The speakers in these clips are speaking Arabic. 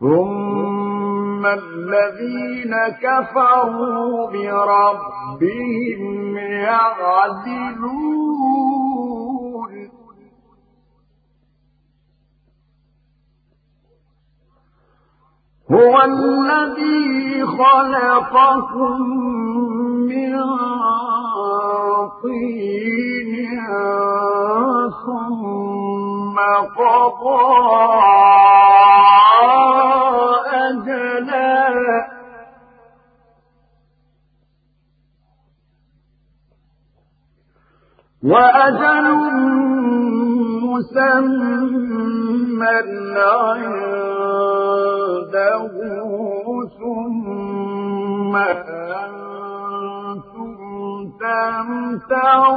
ثم الذين كفروا بربهم يعدلون هو الذي خلقكم من طين ثم قضى أجلا. وأجل مسمى عنده ثم أنتم تمتعون.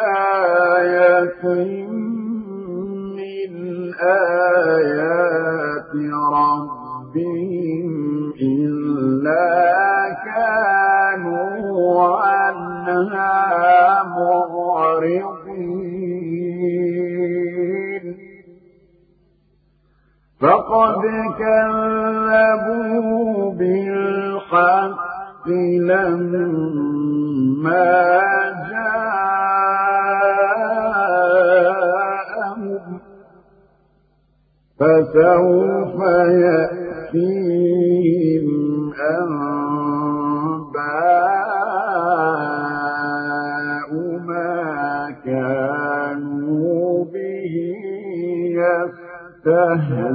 آية من آيات ربهم إلا كانوا عنها معرضين. فقد كذبوا بالحق. لما فسوف يأتيهم أنباء ما كانوا به يستهزئون.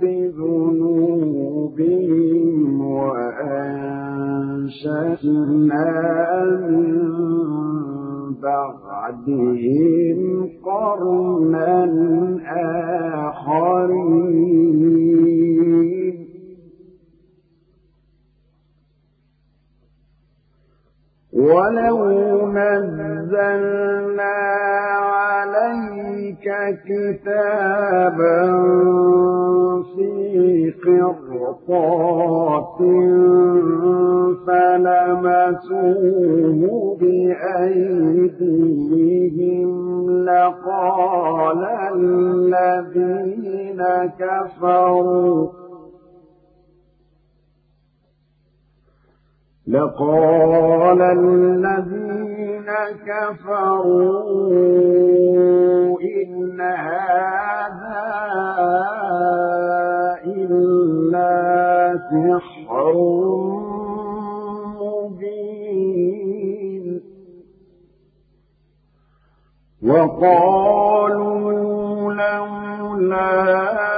بذنوبهم وأنشأنا من بعدهم قرنا آخرين. ولو نزل نزلنا عليك كتابا في قرطاس فلمسوه بأيديهم لقال الذين كفروا لقال الذين كفروا إن هذا إلا سحر مبين. وقالوا لولا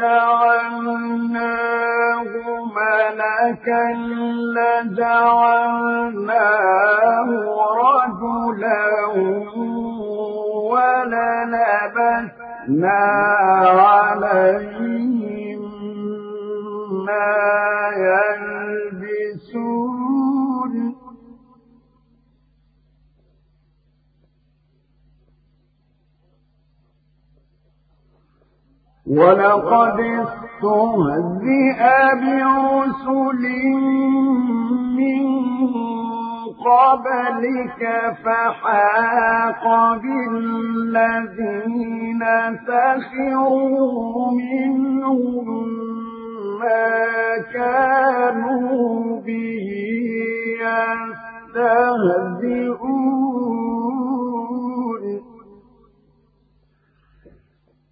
جعلناه ملكا لجعلناه رجلا وللبسنا عليهم ما يلبسون. ولقد استهزئ برسل من قبلك فحاق بالذين سخروا منهم ما كانوا به يستهزئون.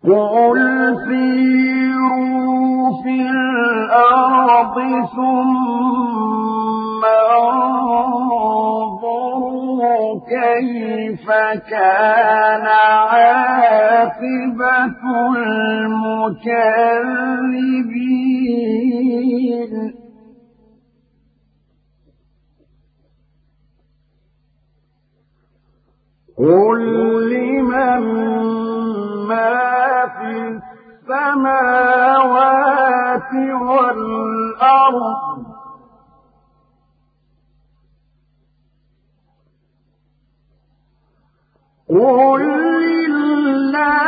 قل سيروا في الأرض ثم انظروا كيف كان عاقبة المكذبين. قل لمن ما في السماوات والأرض. قل لله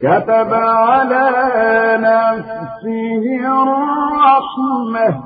كتب على نفسه الرحمه.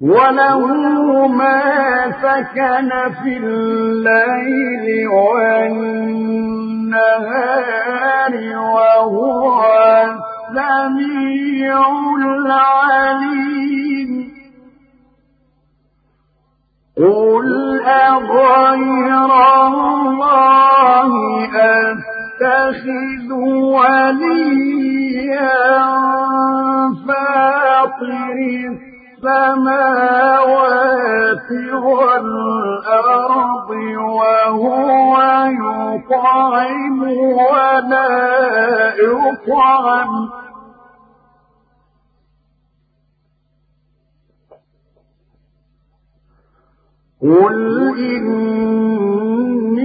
وله ما سكن في الليل والنهار وهو السميع العليم قل أغير الله أتخذ وليا فاطر السماوات والأرض وهو يطعم ولا يطعم. قل إني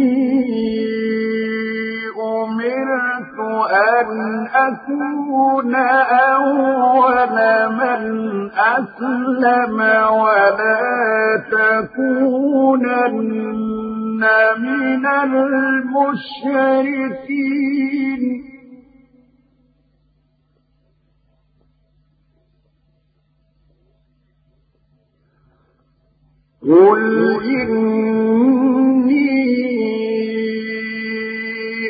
أن أكون أول من أسلم ولا تكونن من المشركين. قل إني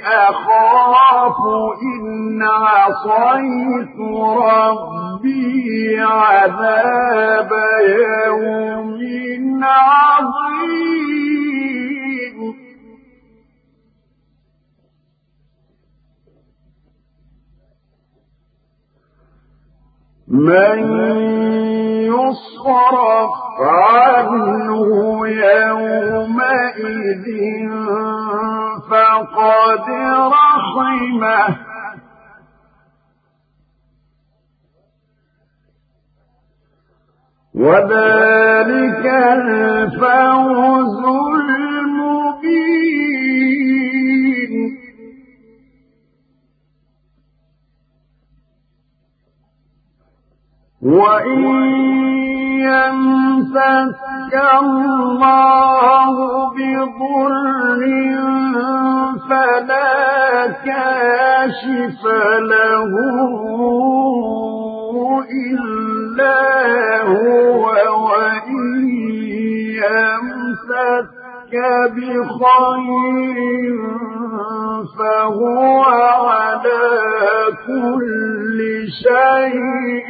أخاف إن عصيت ربي عذاب يوم عظيم. من يصرف عنه يومئذ فقد رحمه. وذلك الفوز المبين. وإن يمسك الله بضر فلا كاشف له إلا هو وإن يمسك بخير فهو على كل شيء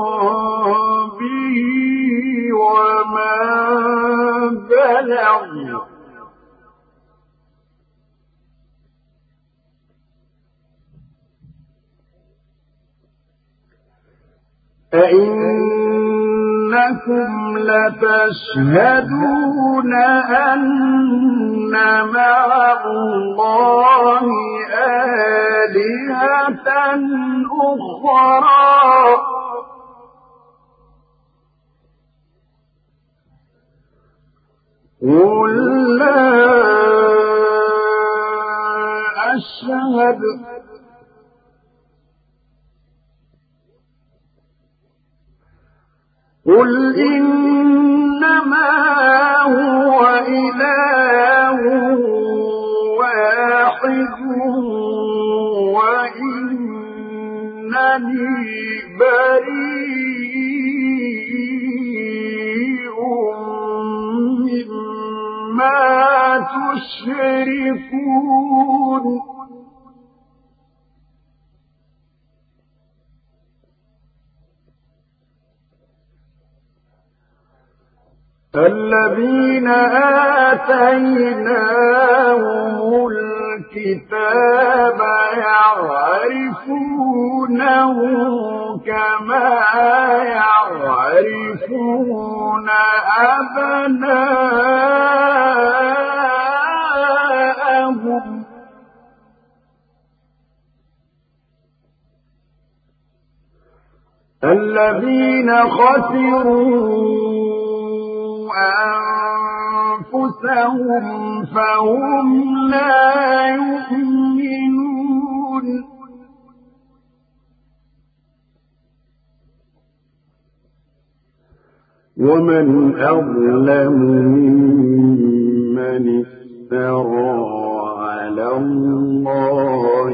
به ومن بلغ. أئنكم لتشهدون أن مع الله آلهة أخرى. قل لا أشهد قل إنما هو إله واحد وإنني بريء تشركون. الذين آتيناهم الكتاب يعرفونه كما يعرفون أبناءهم. الذين خسروا أنفسهم فهم لا يؤمنون. ومن أظلم ممن افترى على الله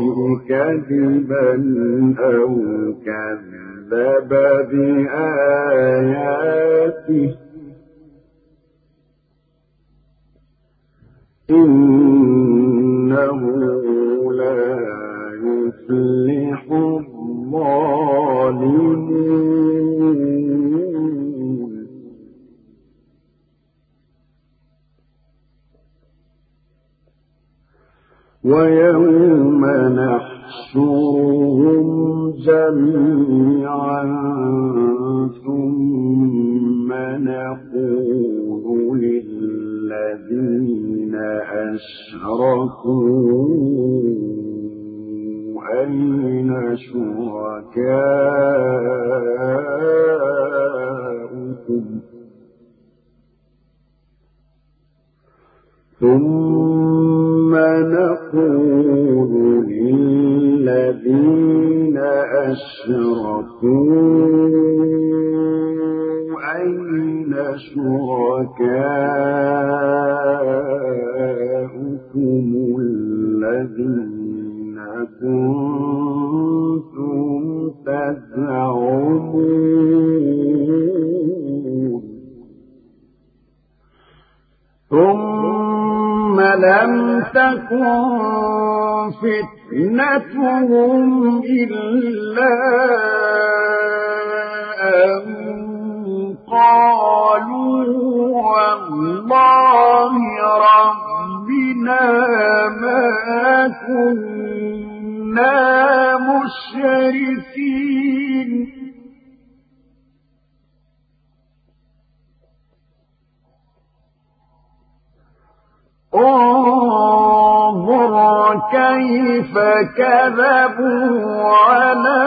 كذبا أو كذب بآياته. إنه لا يفلح ويوم نحشرهم جميعا ثم نقول للذين أشركوا أين شركاؤكم؟ ثم نقول للذين أشركوا أين شركاؤكم؟ الذين كنتم تزعمون ثم لم تكن فتنتهم إلا أن قالوا والله ربنا ما كنا مشركين انظر كيف كذبوا على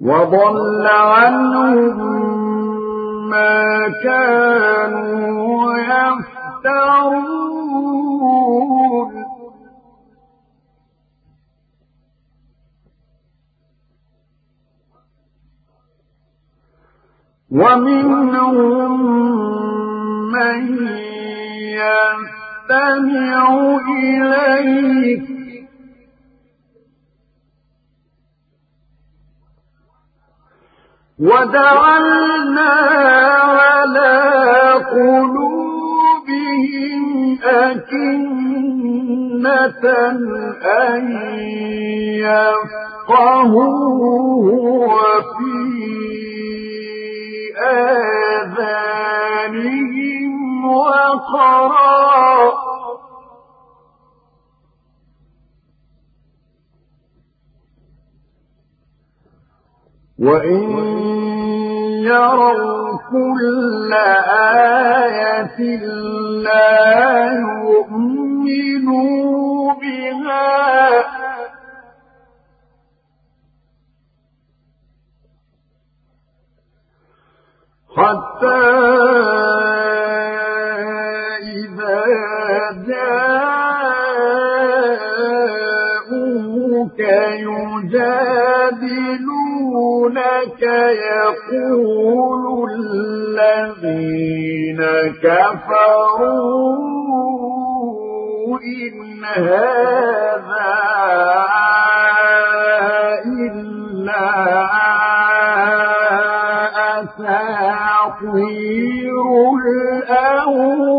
وضل عنهم ما كانوا يفترون. ومنهم من يستمع إليك وجعلنا على قلوبهم أكنة أن يفقهوه وفي آذانهم وقرا وإن يروا كل آية لا يؤمنوا بها حتى إذا جاءوك يجادلونك يقول الذين كفروا إن هذا إلا أساطير الأولين.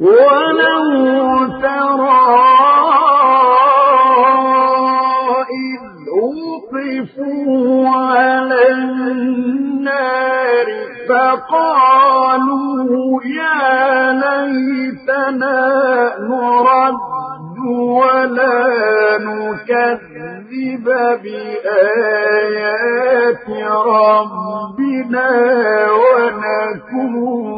ولو على النار فقالوا يا ليتنا نرد ولا نكذب بآيات ربنا ونكون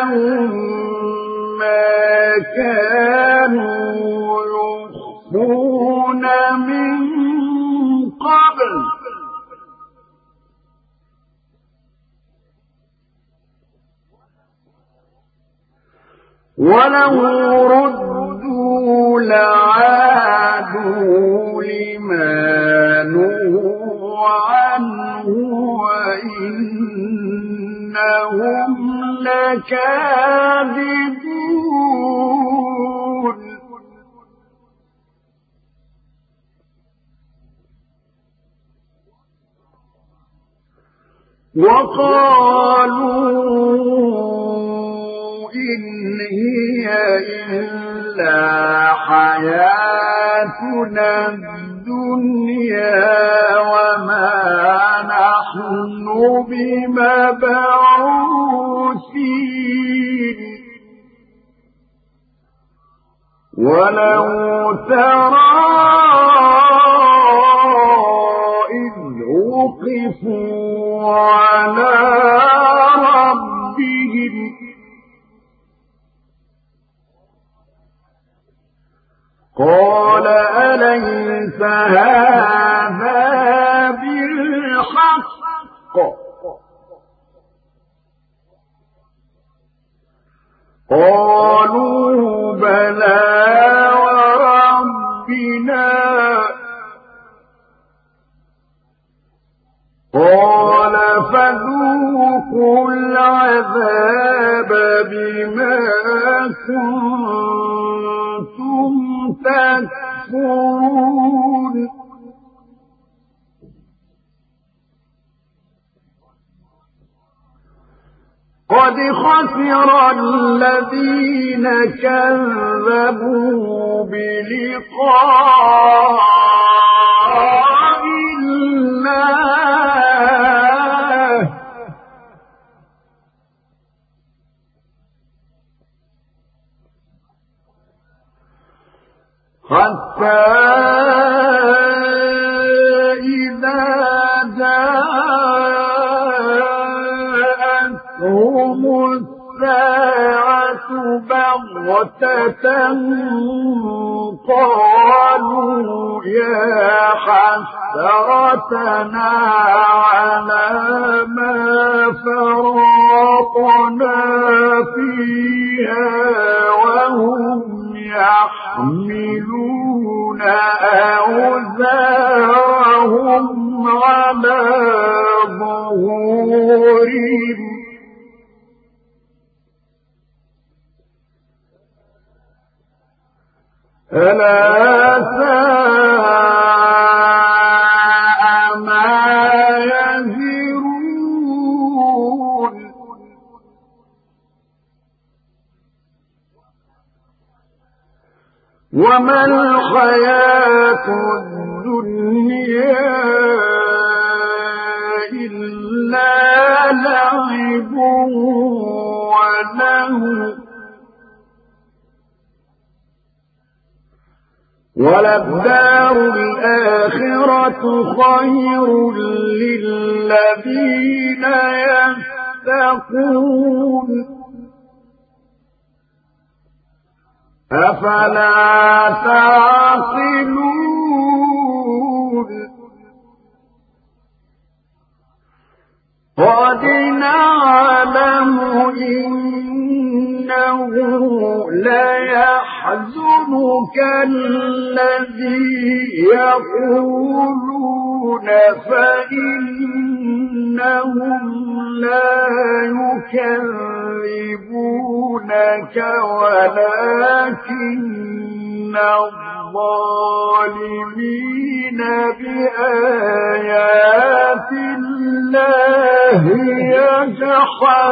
ولو ردوا لعادوا لما نهوا عنه وإن إنهم لكاذبون وقالوا حياتنا الدنيا وما نحن بمبعوثين. ولو ترى إذ وقفوا على ربهم قال أليس هذا قالوا بلى وربنا. قال فذوقوا العذاب بما كنتم تكفرون. قد خسر الذين كذبوا بلقاء الله. حتى بغتة قالوا يا حسرتنا على ما فرطنا فيها وهم يحملون أوزارهم على ظهورهم. ما وما الحياة الدنيا إلا لعب وله وللدار الآخرة خير للذين يتقون. أفلا تعقلون؟ قد نعلم إنه ليحزنك الذي يقولون فإنهم لا يكذبونك ولكن الظالمين بآيات الله يجحدون.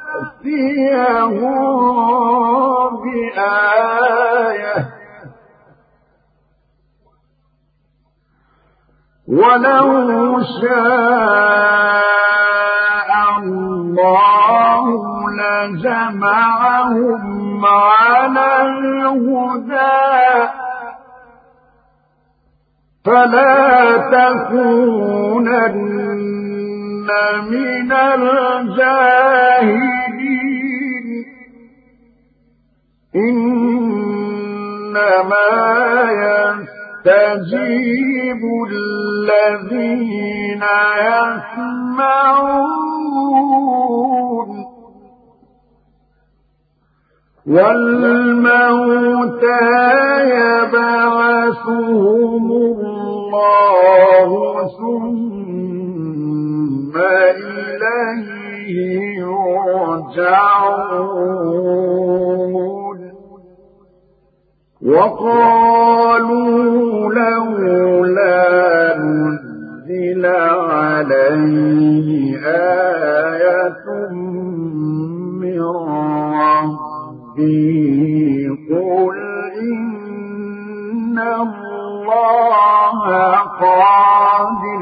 فتأتيهم بآية. ولو شاء الله لجمعهم على الهدى. فلا تكونن من الجاهلين. إنما يستجيب الذين يسمعون والموتى يبعثهم الله ثم إليه يرجعون. وقالوا لولا نزل عليه آية من ربه قل إن الله قادر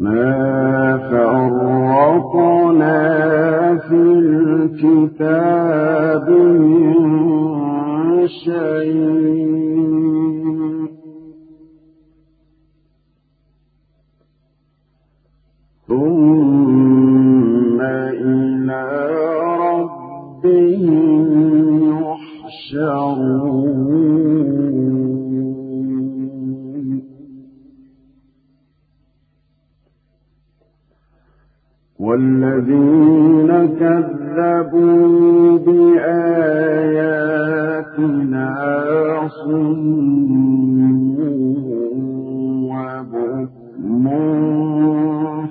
ما فرطنا في الكتاب من شيء. ثم إلى ربهم يحشرون. والذين كذبوا بآياتنا صم وبكم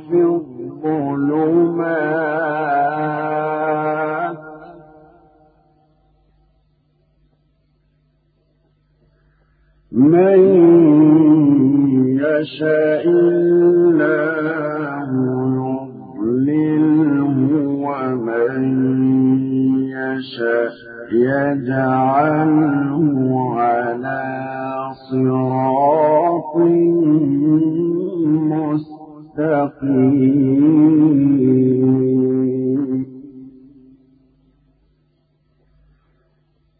في الظلمات. من يشاء تجعله على صراط مستقيم.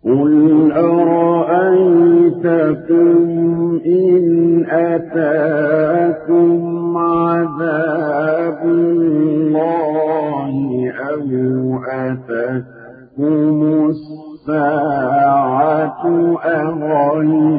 قل أرأيتكم إن أتاكم عذاب الله أو أتتكم الساعة الساعة أغير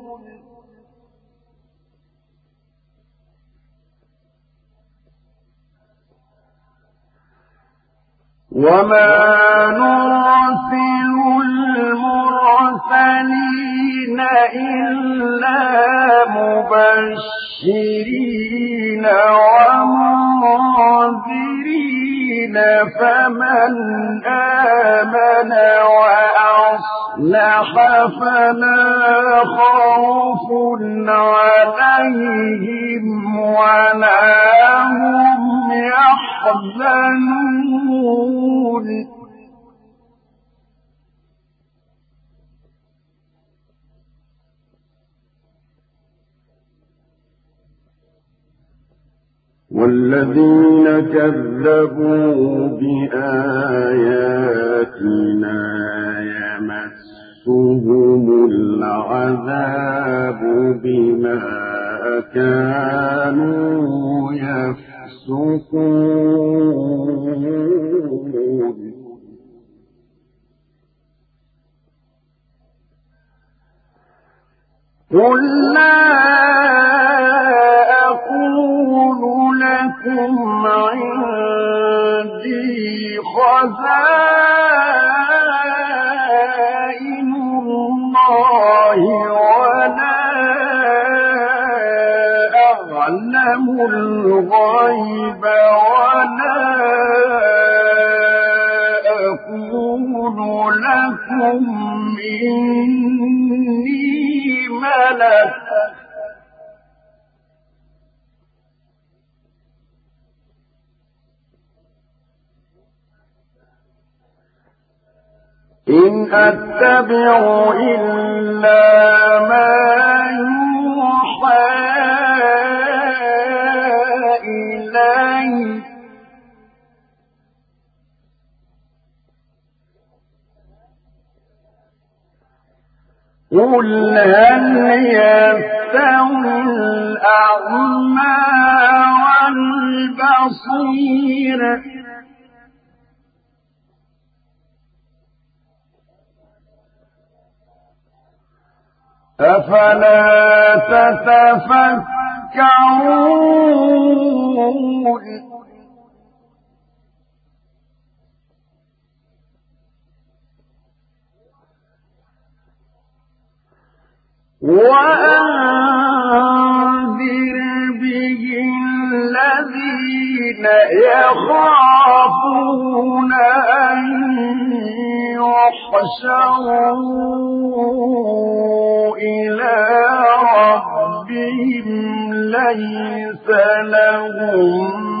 وما نرسل المرسلين إلا مبشرين ومنذرين فمن آمن وأصلح فلا خوف عليهم ولا هم يحزنون والذين كذبوا بآياتنا يمسهم العذاب بما كانوا يفسقون قل لا أقول لكم عندي خزائن الله ولا أعلم الغيب ولا أقول لكم إني ملك. إن أتبع إلا ما يوحى إلي قل هل يستوي الأعمى والبصير؟ أفلا تتفكرون وأنذر به الذين يخافون أن يحشروا إلى ربهم ليس لهم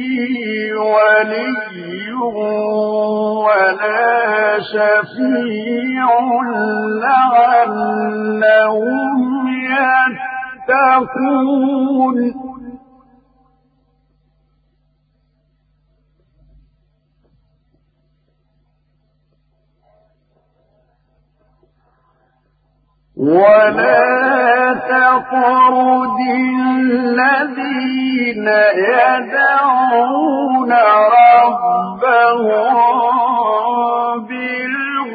ولي ولا شفيع لعلهم يتقون. ولا تطرد الذين يدعون ربهم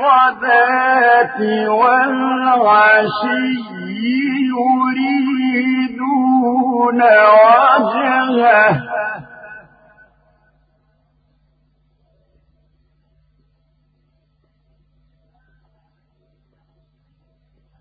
بالغداة والعشي يريدون وجهه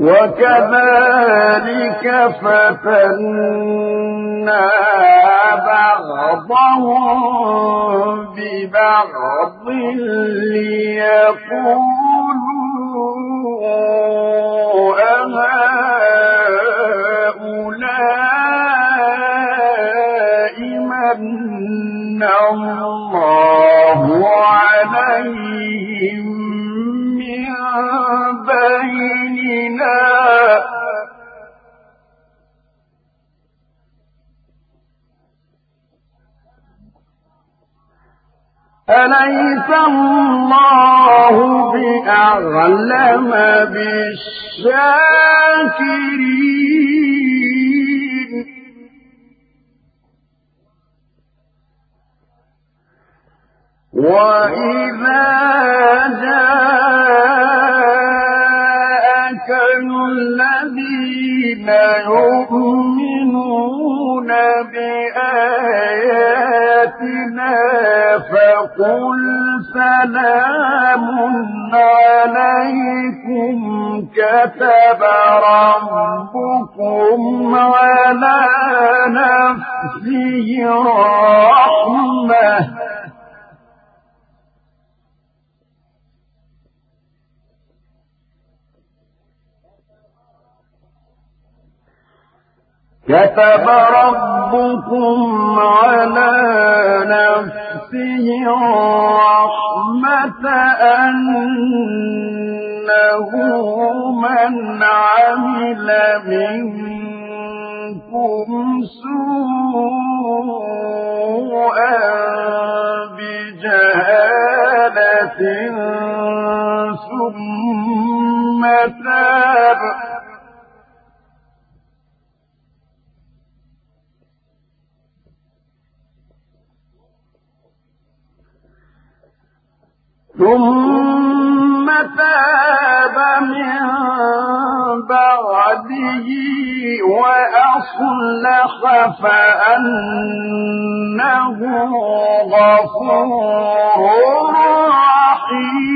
وكذلك فتنا بعضهم ببعض ليقولوا أهؤلاء من الله عليهم من بيننا. أليس الله بأعلم بالشاكرين؟ وإذا جاءك الذين يؤمنون بآياتنا فقل سلام عليكم كتب ربكم على نفسه رحمه كتب ربكم على نفسه الرحمة أنه من عمل منكم سوءا بجهالة ثم تاب. ثم تاب من بعده وأصلح فأنه غفور رحيم.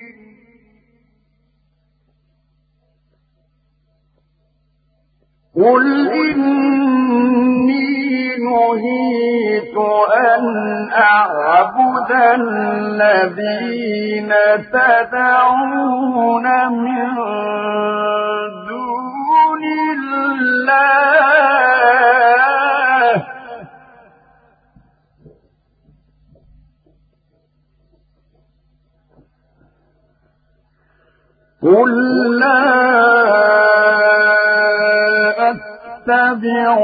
قل إني نهيت أن أعبد الذين تدعون من دون الله قل لا أتبع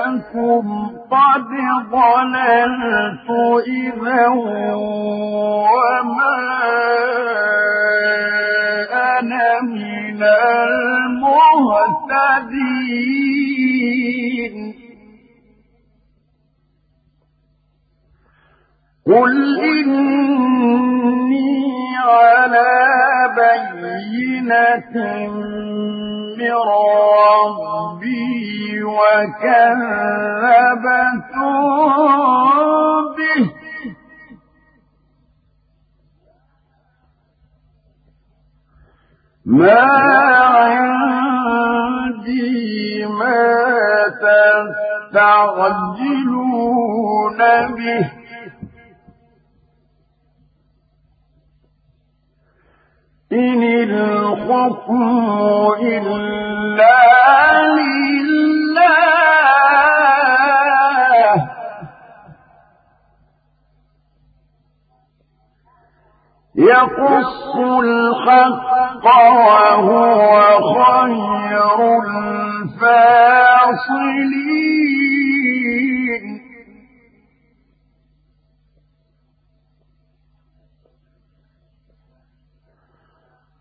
أهواءكم قد ضللت إذا وما أنا من المهتدين. قل إني على بينة من ربي وكذبتم به ما عندي ما تستعجلون به إن الحكم إلا لله. يقص الحق وهو خير الفاصلين.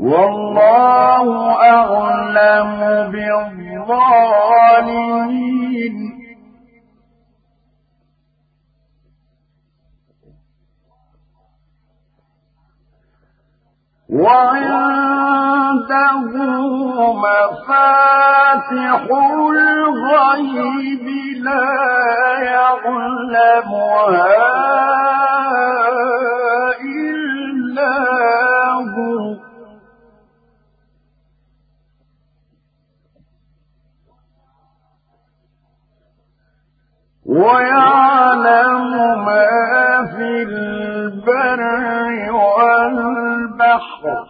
والله أعلم بالظالمين. وعنده مفاتح الغيب لا يعلمها إلا ويعلم ما في البر والبحر.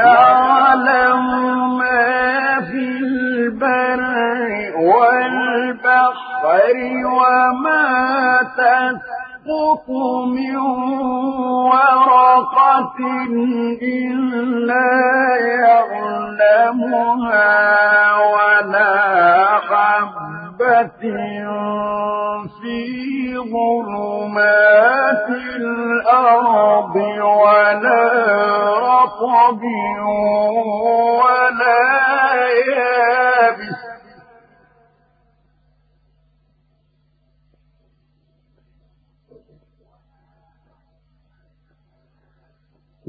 ويعلم ما في البر والبحر وما تسر تسقط من ورقة إلا يعلمها ولا حبة في ظلمات الأرض ولا رطب ولا يابس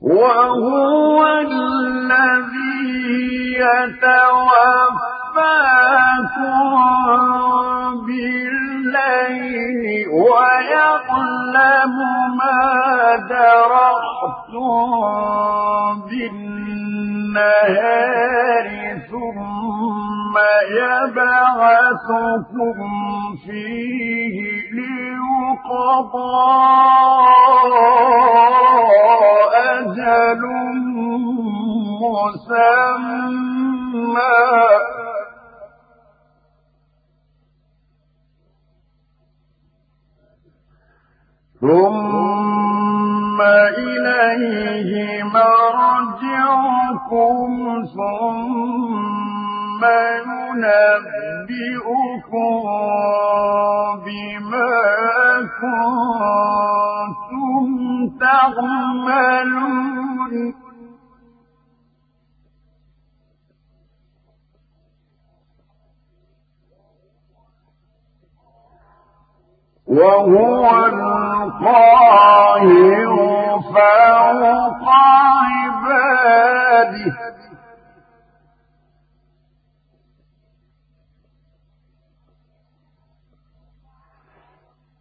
وهو الذي يتوفاكم بالليل ويعلم ما درحتم بالنهار ثم يبعثكم فيه ليقضى أجل مسمى ثم إليه مرجعكم ثم ينبئكم كنتم تعملون. وهو القاهر فوق عباده.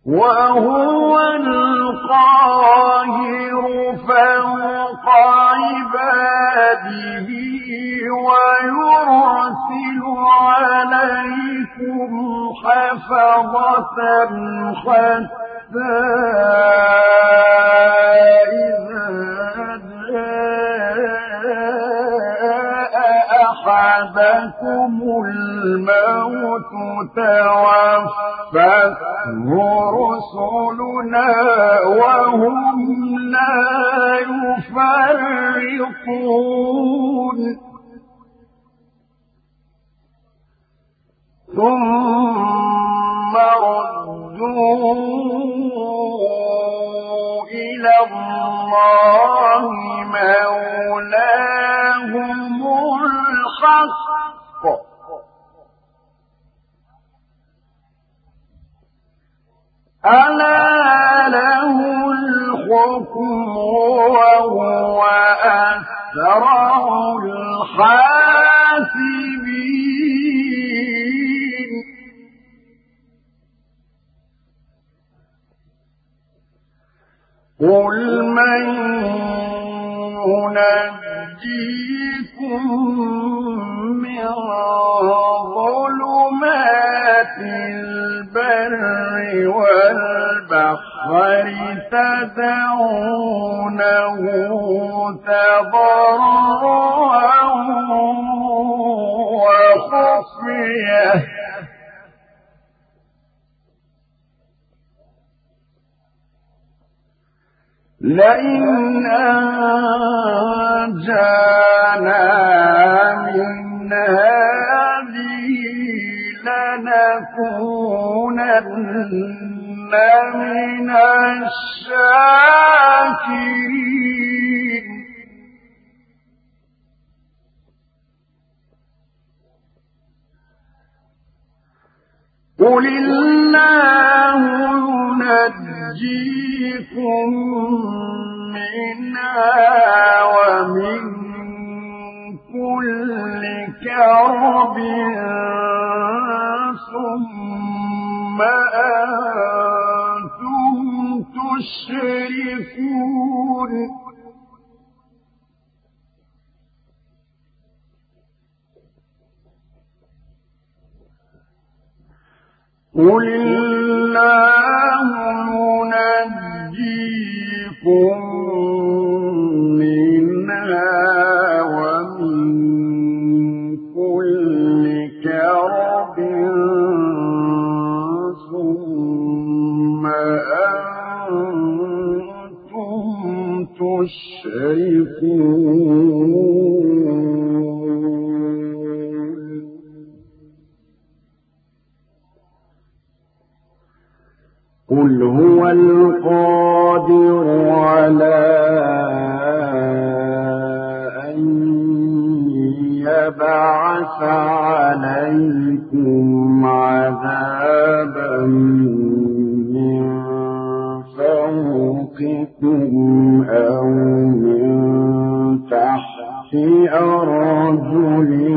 وهو القاهر فوق عباده ويرسل عليكم حفظة حتى إذا أحدكم الموت توفته رسلنا وهم لا يفرقون. ثم ردوا إلى الله مولاهم الحق ألا له الحكم وهو أسرع الحاسبين. قل من ينجيكم والبحر تدعونه تضرعا وخفية. لئن أنجانا من هذه لنكونن من الشاكرين. قل الله ينجيكم منها ومن كل كرب ثم أنتم تشركون. قل الله ينجيكم منها قل هو القادر على أن يبعث عليكم عذابا فوقكم أو من تحت أرجلكم.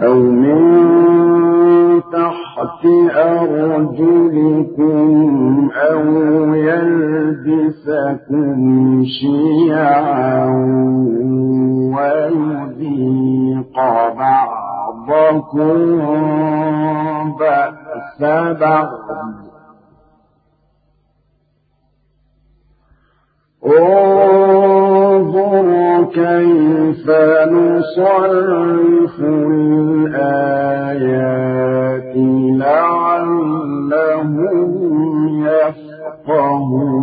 أو من تحت أرجلكم أو يلبسكم شيعا ويذيق بعضكم بأس بعض. كيف نصرف الآيات لعلهم يفقهون.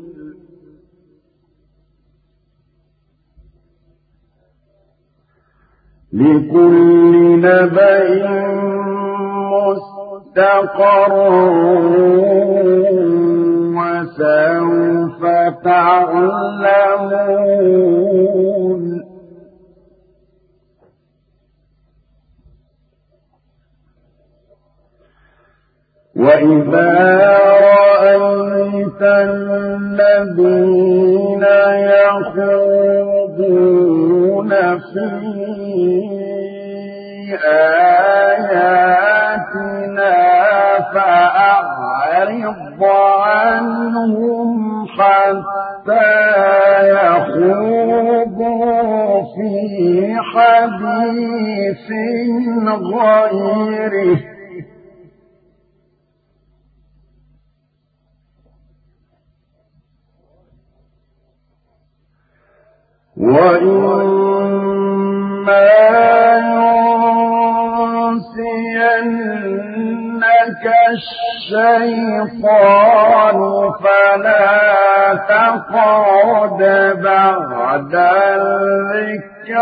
لكل نبأ مستقر وسوف تعلمون. وإذا رأيت الذين يخوضون في آياتنا فأعرض عنهم حتى يخوضوا في حديث غيره. وإما ينسينك الشيطان فلا تقعد بعد الذكرى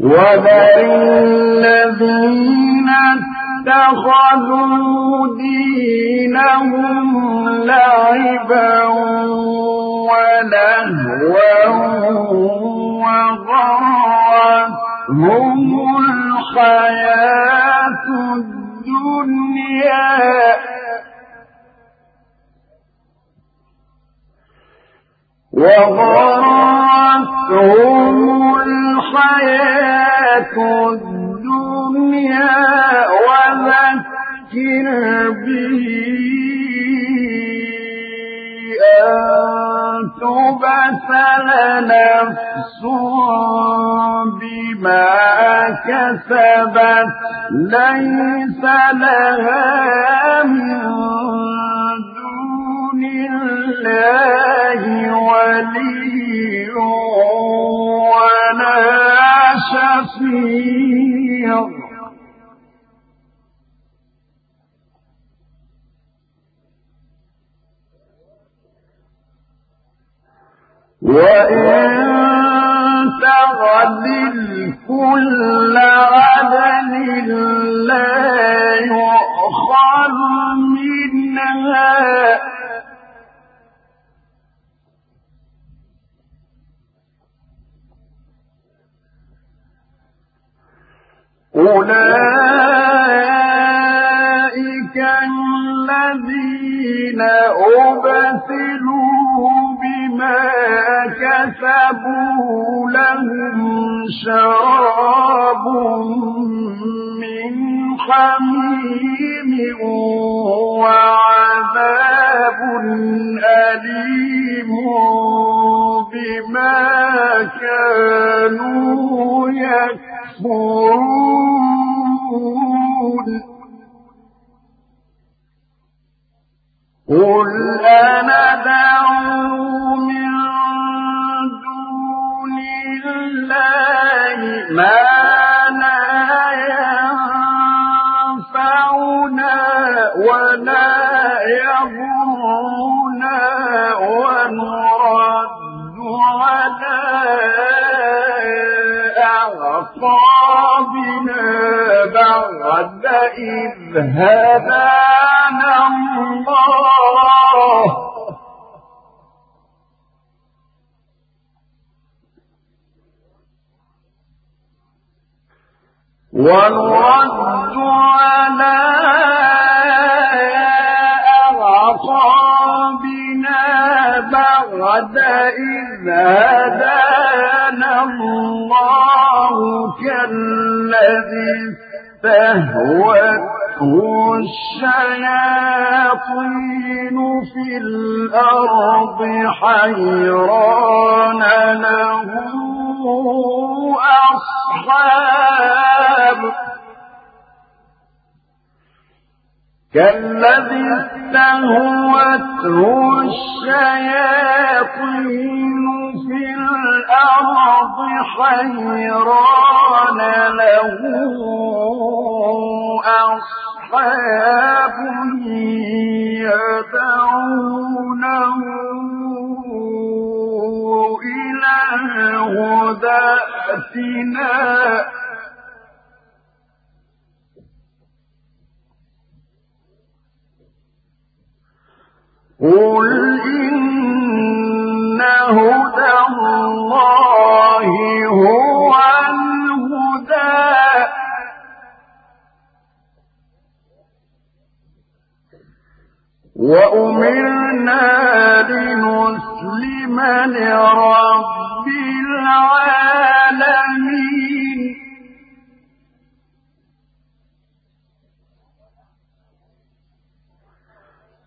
وذر الذين اتخذوا دينهم لعبا ولهوا وغرتهم الحياة الدنيا وغرتهم الحياة الدنيا وذكر به أن تبتل نفس بما كسبت ليس لها من دون الله ولي ولا شفيع. وإن تغدل كل عدل لا يؤخذ منها أولئك الذين أبسلوا بما كسبوا لهم شراب من حميم وعذاب أليم بما كانوا يكسبون يكفرون. قل أنا دعو من دون الله ما أعقابنا بعد إذ هدانا الله. ونرد على أعقابنا بعد إذ هدانا الله كالذي استهوته الشياطين في الأرض حيران له أصحاب كالذي استهوته الشياطين في الأرض حيران له أصحاب يدعونه إلى الهدى قل إن هدى الله هو الهدى وأمرنا لنسلم لرب العالمين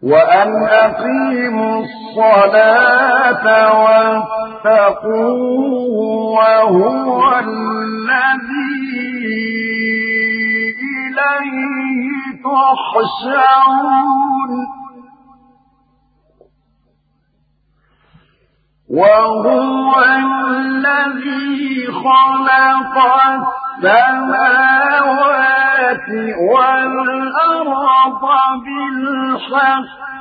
وأن أقيموا الصلاة واتقوا وهو الذي إليه تحشرون وهو الذي خلق السماوات والأرض بالحق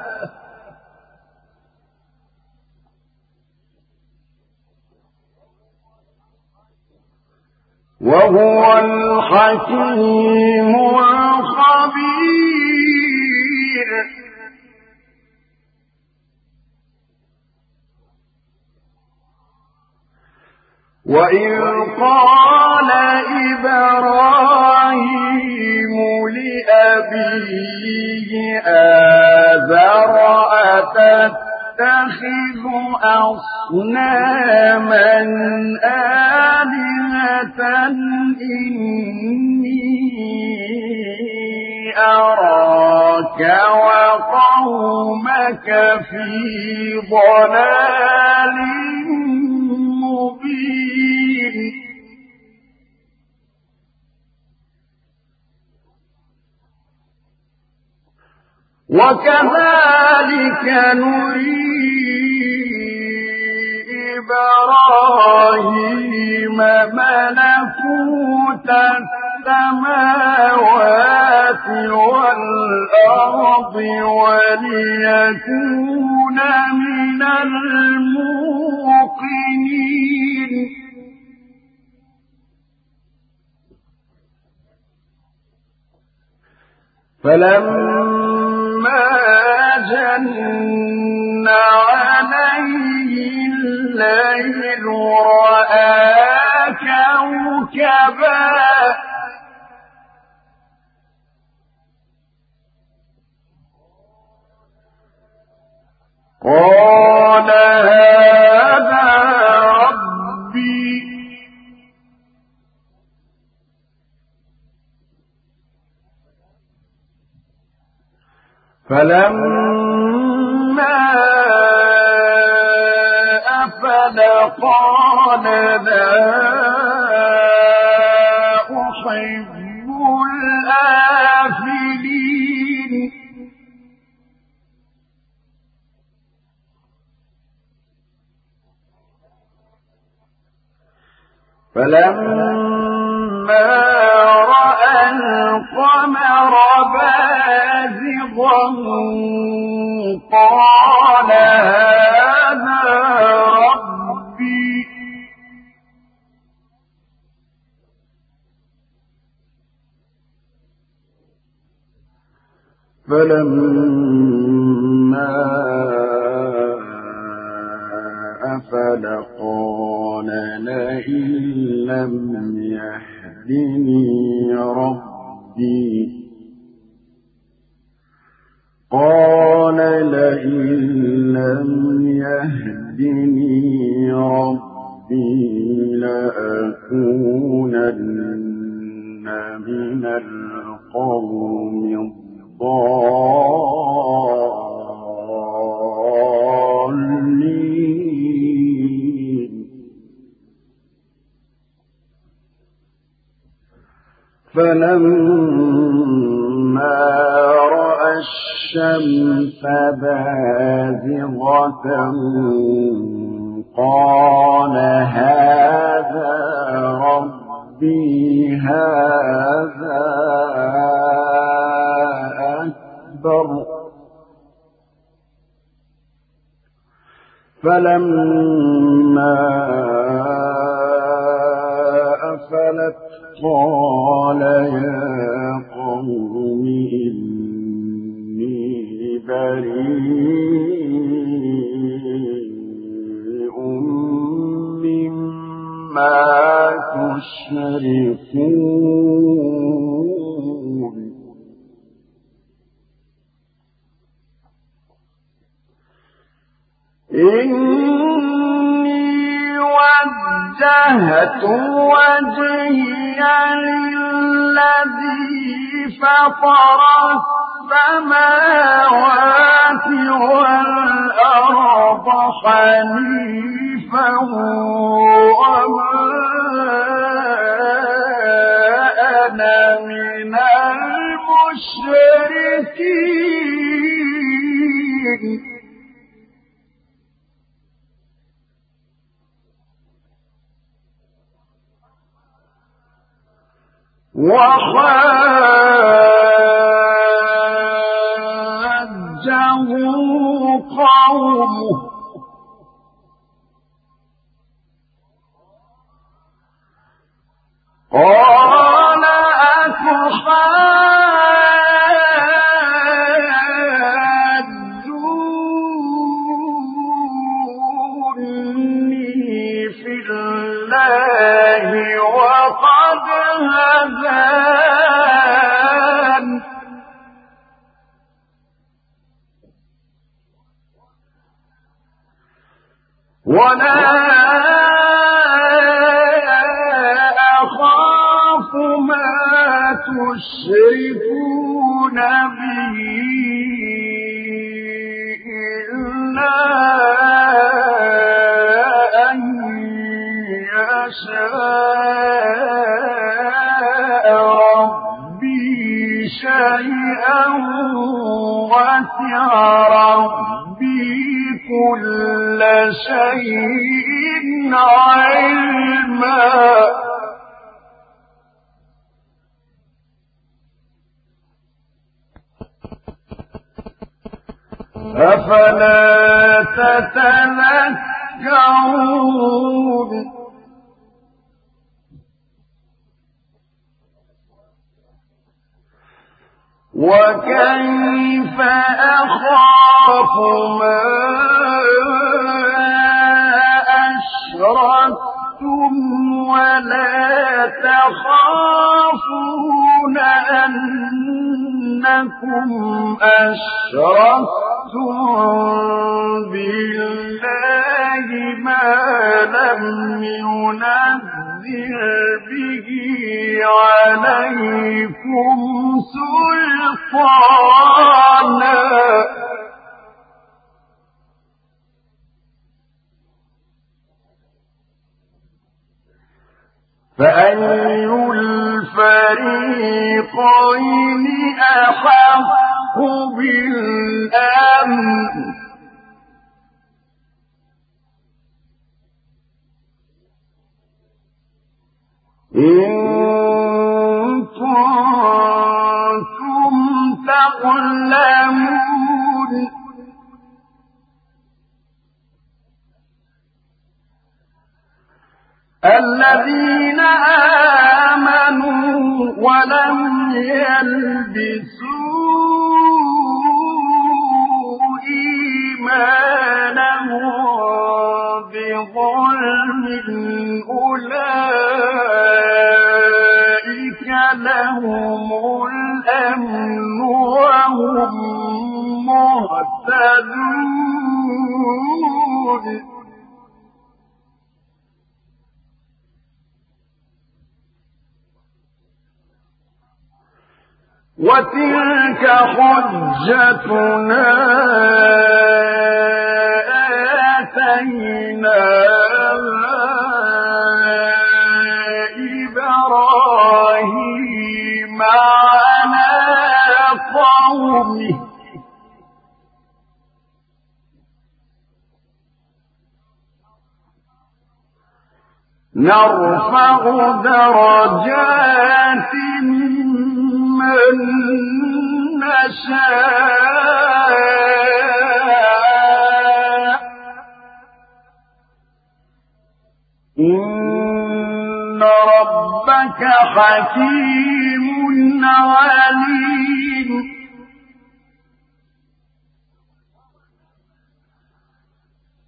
وهو الحكيم الخبير. وإذ قال إبراهيم لأبيه آذر أتتخذ أصناما آلهة إني أراك وقومك في ضلال مبين. وكذلك نري إبراهيم ملكوت السماوات والأرض وليكون من الموقنين. فلما جن عليه الليل رأى كوكبا. قال هذا ربي. فلما قال لا أحب الآفلين. فلما رأى القمر بازغا قال هذا فلما أفل قال لئن لم يهدني ربي. قال لئن لم يهدني ربي لأكونن من القوم فلما رأى الشمس بازغة قال هذا ربي هذا أكبر فلما أفلت قال فطر السماوات والأرض حنيفا وما أنا من المشركين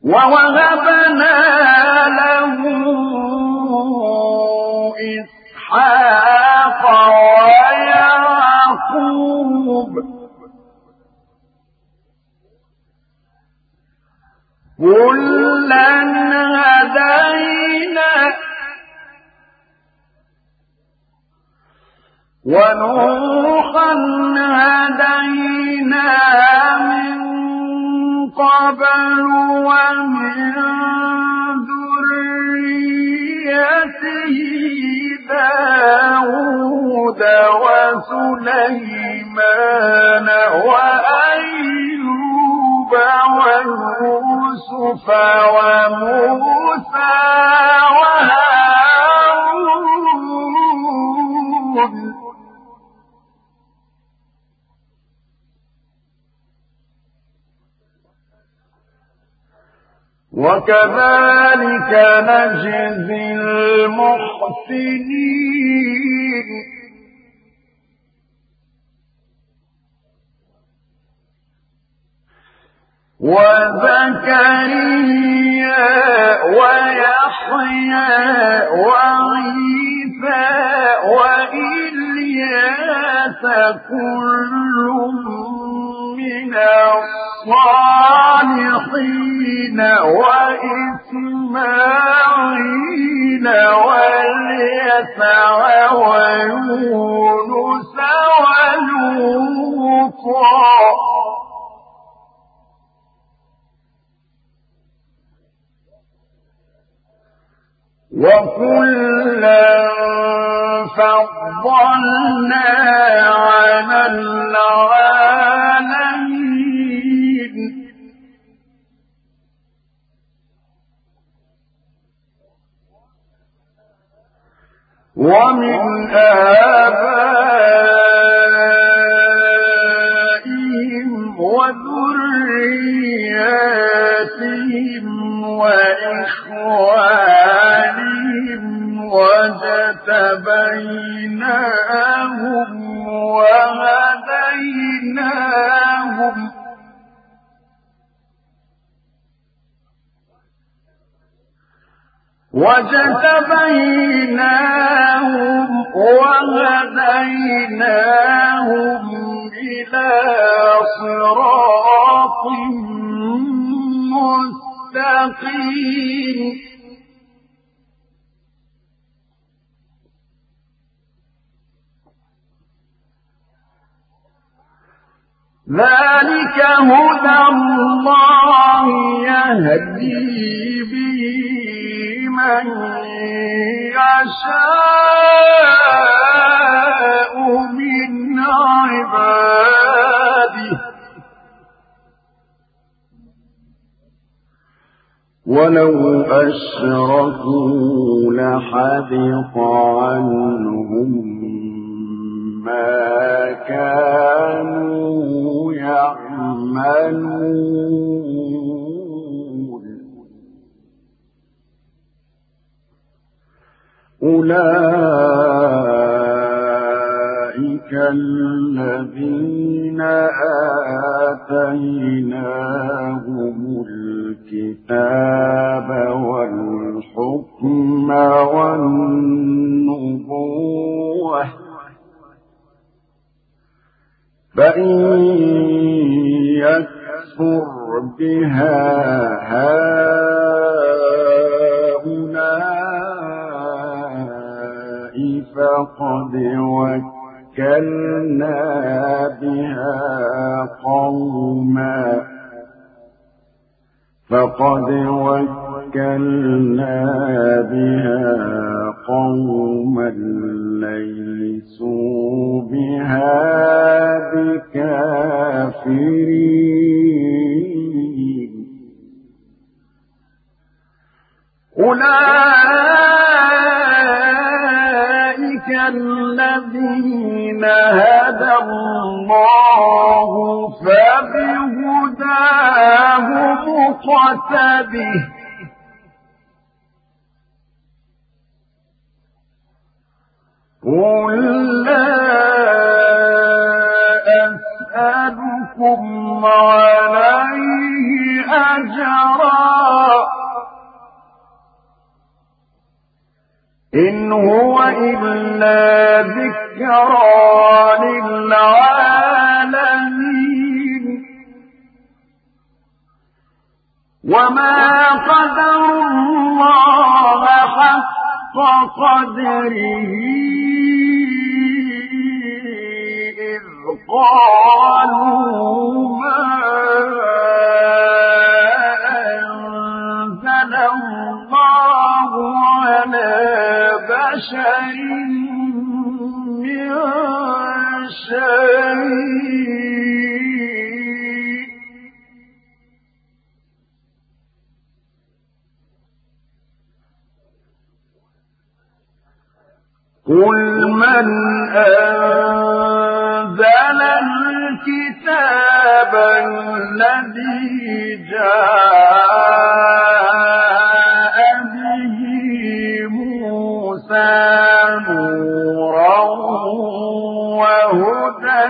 ووهبنا له إسحاق ويعقوب كلا هدينا ونوحا هدينا قبل ومن ذريته داود وسليمان وأيوب ويوسف وموسى وهارون وكذلك نجزي المحسنين. وزكريا ويحيى وعيسى وإلياس كل من الصالحين وإسماعيل واليسع ويونس ولوطا وكلا فضلنا على العالمين. ومن آبائهم وذرياتهم وإخوانهم واجتبيناهم وهديناهم واجتبيناهم وهديناهم إلى صراط مستقيم ذلك هدى الله يهدي به من يشاء من عباده. ولو أشركوا لحبط عنهم ما كانوا يعملون. أولئك الذين آتيناهم الكتاب والحكم والنبوة. فإن يكفر بها هؤلاء فقد وكلنا بها قوما. فقد وكلنا بها قوما. ليسوا بها بكافرين. أولئك الذين هدى الله فبهداه مقتده. قل لا أسألكم عليه أجرا. إن هو إلا ذكرى للعالمين. وما قدر الله حق قدره قالوا بشر من شيء. قل من أنزل الكتاب الذي جاء وهدى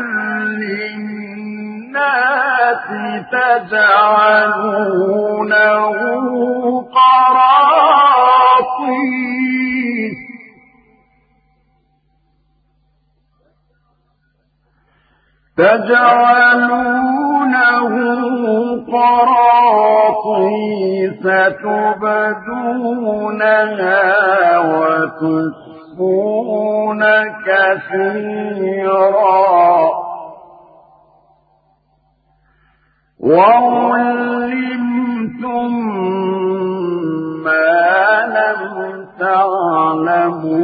للناس تجعلونه قراطيس تجعلونه قراطيس تبدونها وتسفون كثيرا. وعلمتم ما لم تعلموا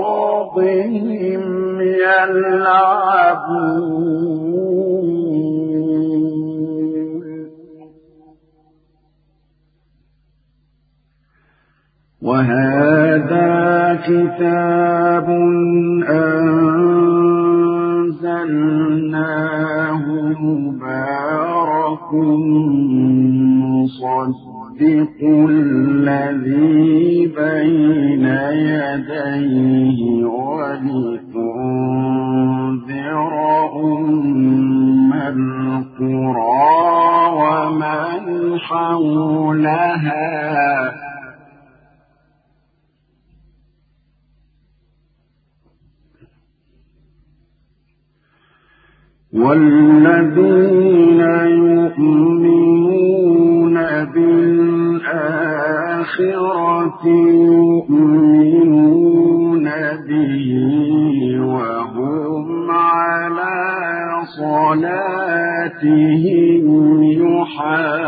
خوضهم يلعبون. وهذا كتاب أنزلناه مبارك مصدق. الذي بين يديه ولتنذر أم القرى ومن حولها. والذين يؤمنون الآخرة يؤمنون به وهم على صلاتهم يحافظون.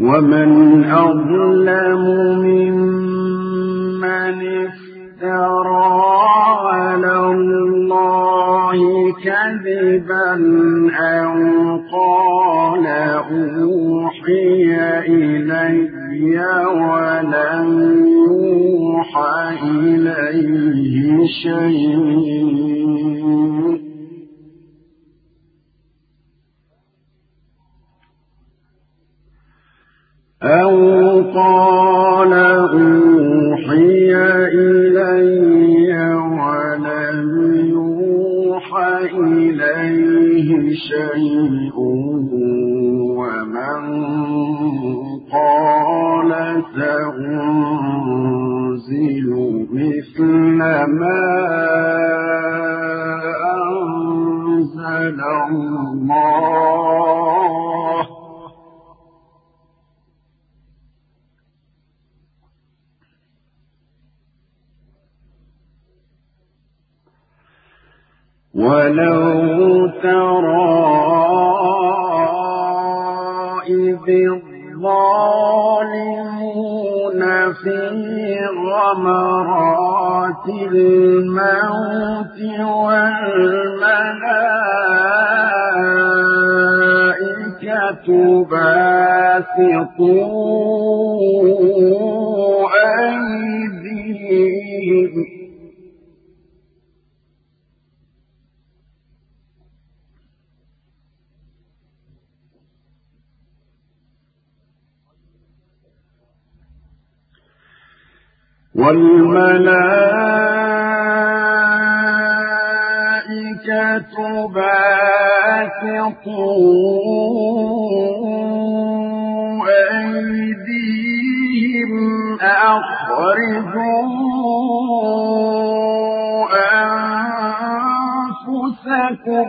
ومن أظلم ممن افترى على الله كذبا أو قال أوحي إلي ولم يوحى إليه شيء أو قال أوحي إلي ولم يوحى إليه شيء ومن قال سأنزل مثل ما أنزل الله ولو ترى إذ الظالمون في غمرات الموت والملائكة باسطوا أيديهم والملائكة باسطوا أيديهم أخرجوا أنفسكم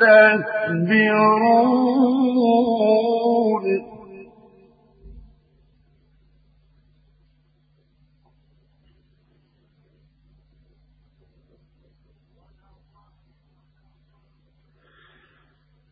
تستكبرون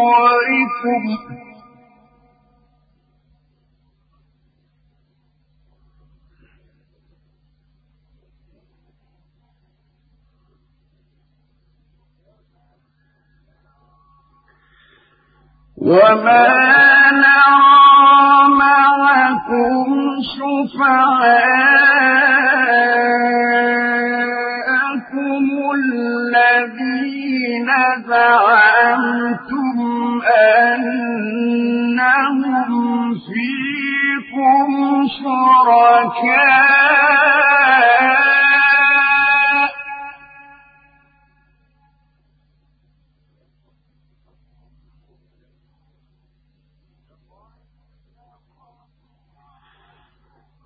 ظهوركم وما نرى معكم شفعاءكم الذين زعمتم أنهم فيكم شركاء.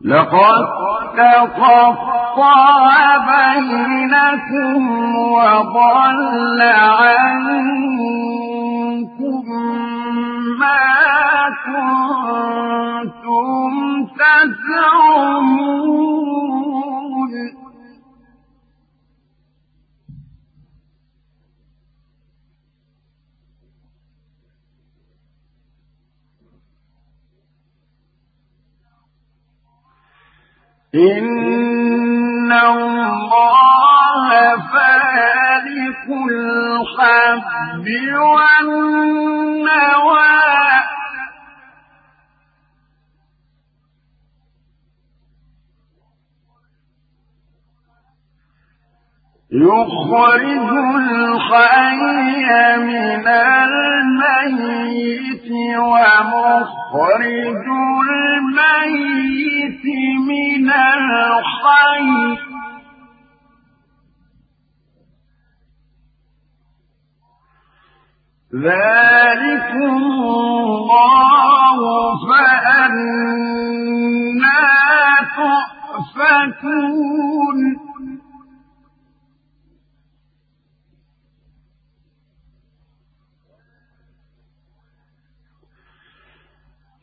لقد تقطع بينكم وضل عنكم ما كنتم تزعمون. إن الله فارق الحب والنوى يخرج الحي من الميت ومخرج الميت من الحي ذلكم الله فأنا تؤفكون.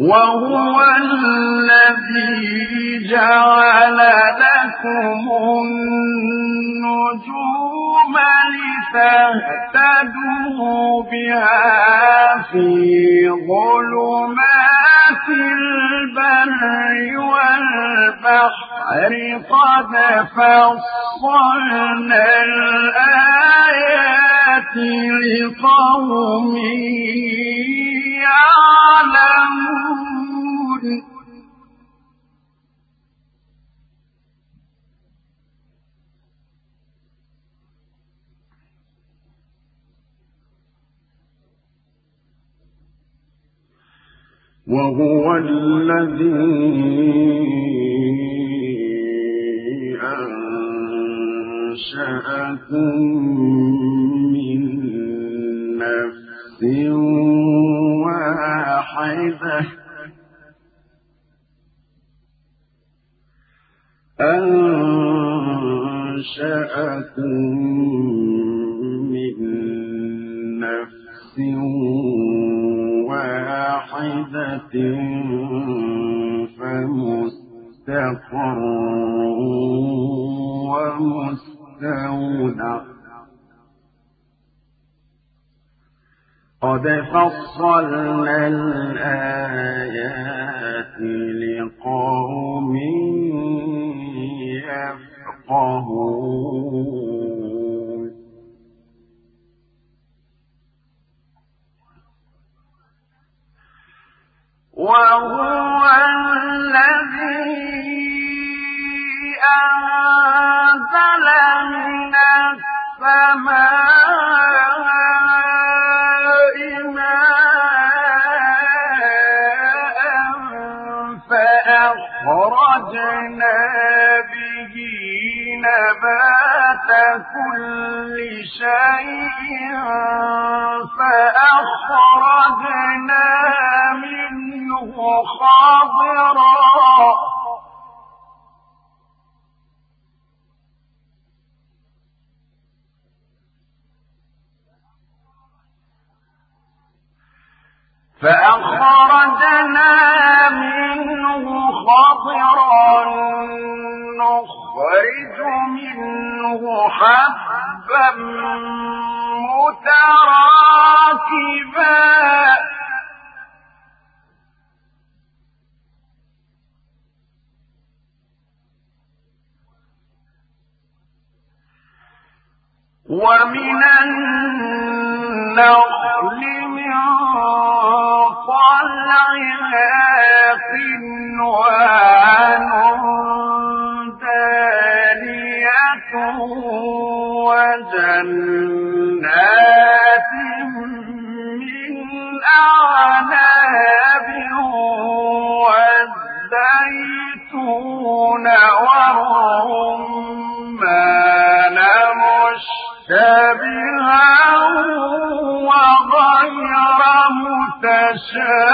وهو الذي جعل لكم النجوم لتهتدوا بها في ظلمات البر والبحر قد فصلنا الآيات لقوم يعلمون. وهو الذي أنشأكم من نفس واحدة أنشأكم من نفس واحدة فمستقر ومستودع. قد فصلنا الآيات لقوم يفقهون وهو الذي أنزل من السماء فأخرجنا به نبات كل شيء فأخرجنا منه خضرا فأخرجنا منه خضرا نخرج منه حبا متراكبا. ومن النخل من طلعها قنوان دانية وجنات من أعناب والزيتون والرمان وغير متشابه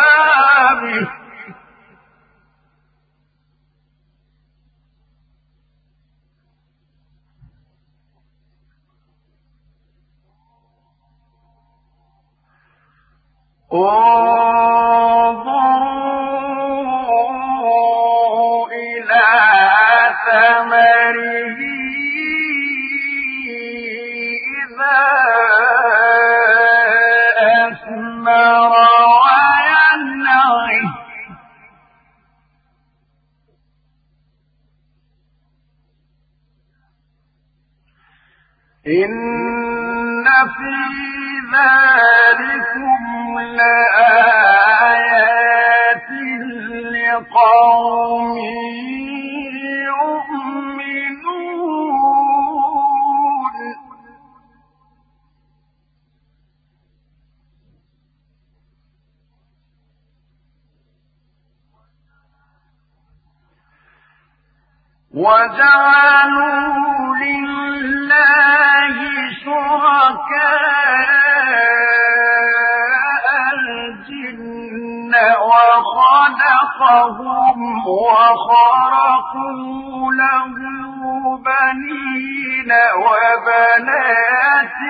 انظر إن في ذلكم لآيات لقوم يؤمنون وجعلوا لله شركاء الجن وخلقهم وخرقوا له بنين وبنات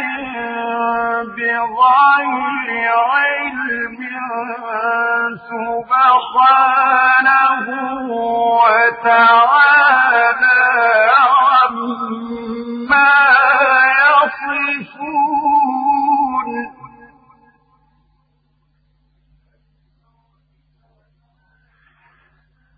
بغير علم سبحانه وتعالى.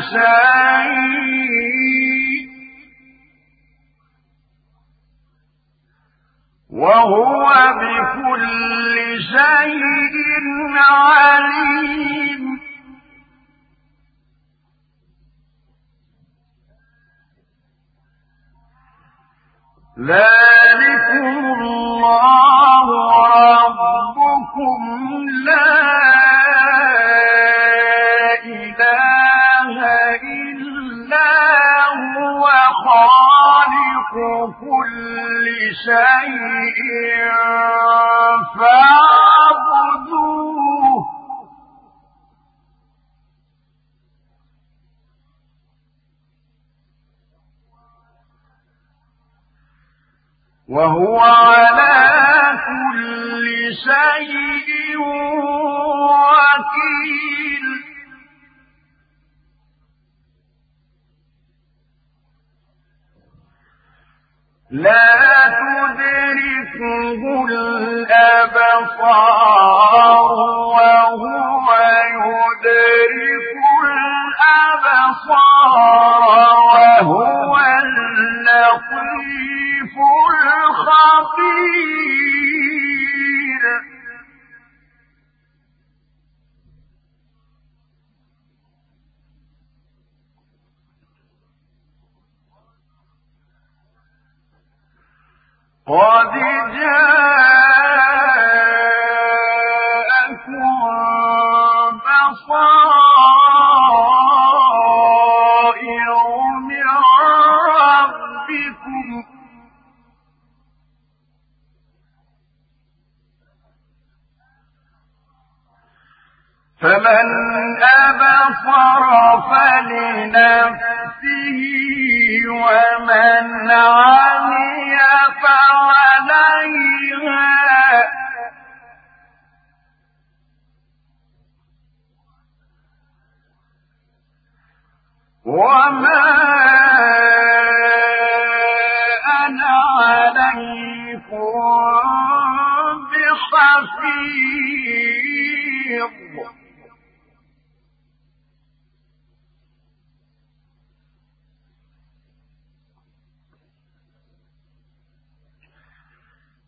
شيء. وهو بكل شيء عليم. ذلكم الله ربكم لا شيء فاعبدوه. وهو على كل شيء وكيل. لا تدركه الأبصار وهو يدرك الأبصار وهو اللطيف الخبير. بصائر من ربكم فمن أبصر فلنفسه ومن عمي وما أنا عليكم بحفيظ.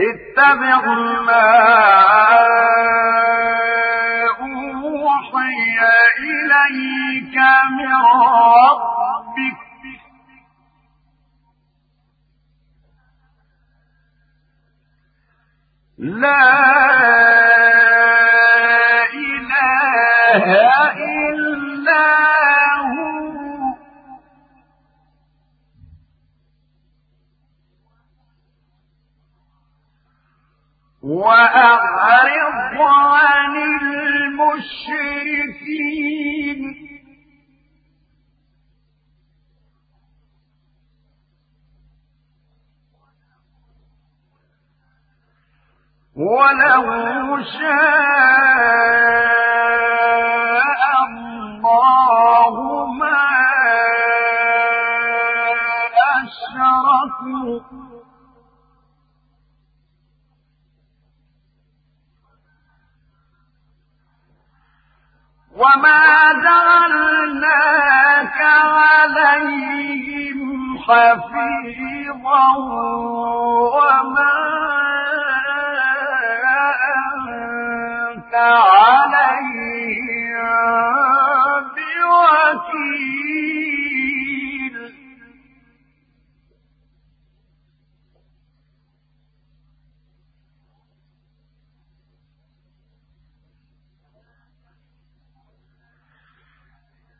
اتبع ما أوحي إليك من ربك. لا إله وأعرض عن المشركين. ولو شاء وما جعلناك عليهم حفيظا وما أنت عليهم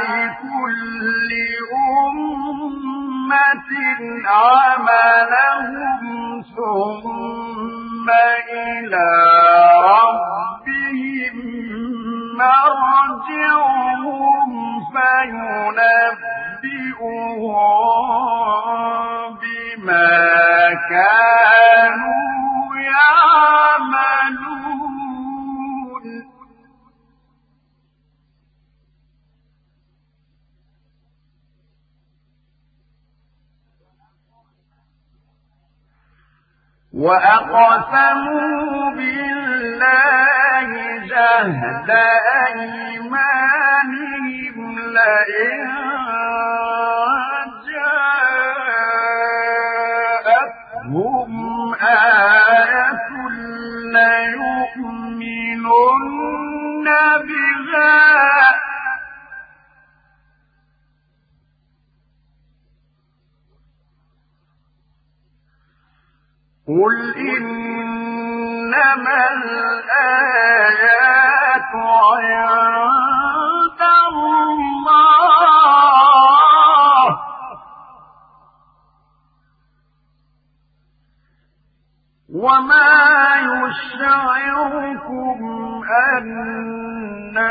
لكل أمة عملهم ثم إلى ربهم مرجعهم فينبئهم بما كانوا يعملون وأقسموا بالله جهد أيمانهم لئن جاءتهم آية ليؤمنن بها قل إنما الآيات عند الله وما يشعركم أنها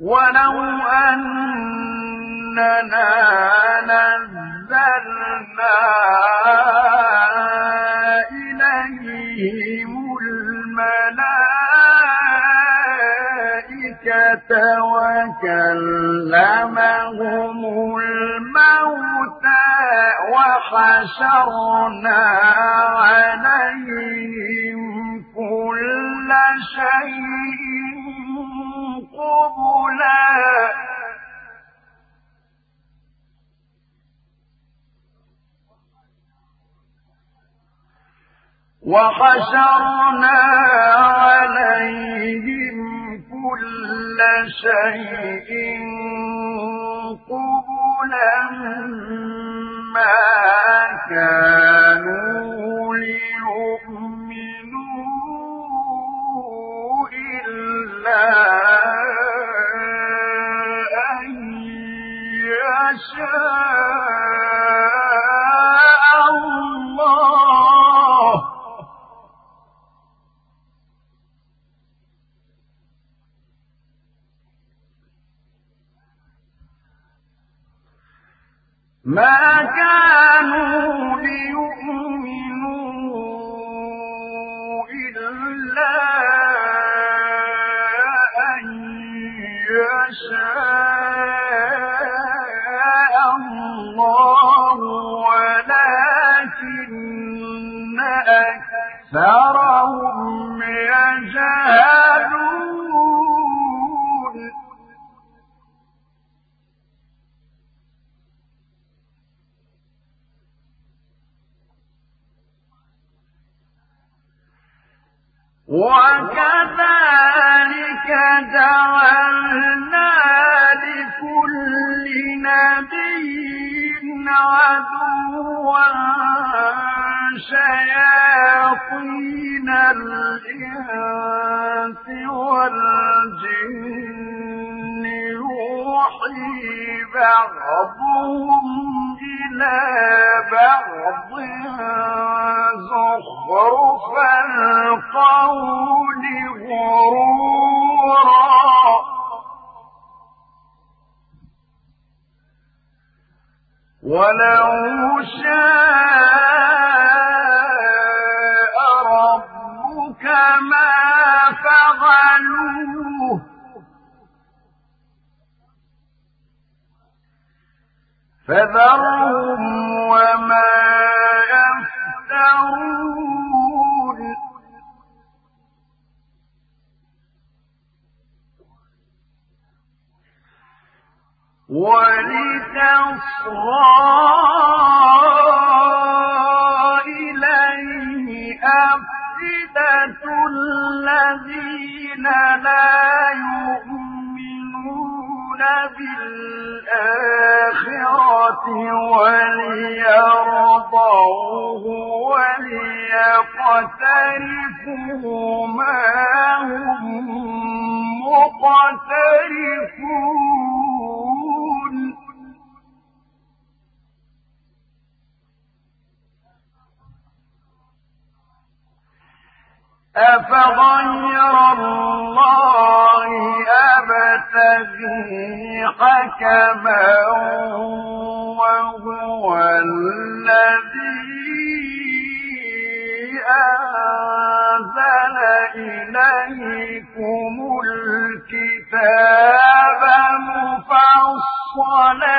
ولو أننا نزلنا إليهم الملائكة وكلمهم الموتى وحشرنا عليهم كل شيء قبلا. وحشرنا عليهم كل شيء قبلا ما كانوا ليؤمنوا. ما كانوا ليؤمنوا إلا أكثرهم يجهلون. وكذلك جعلنا لكل نبي عدوا شياطين بعضهم إلى بعض فذرهم وليرضوه وليقترفوا ما هم مقترفون. أفغير الله أبتغي حكما وهو الذي أنزل إليكم الكتاب مفصلا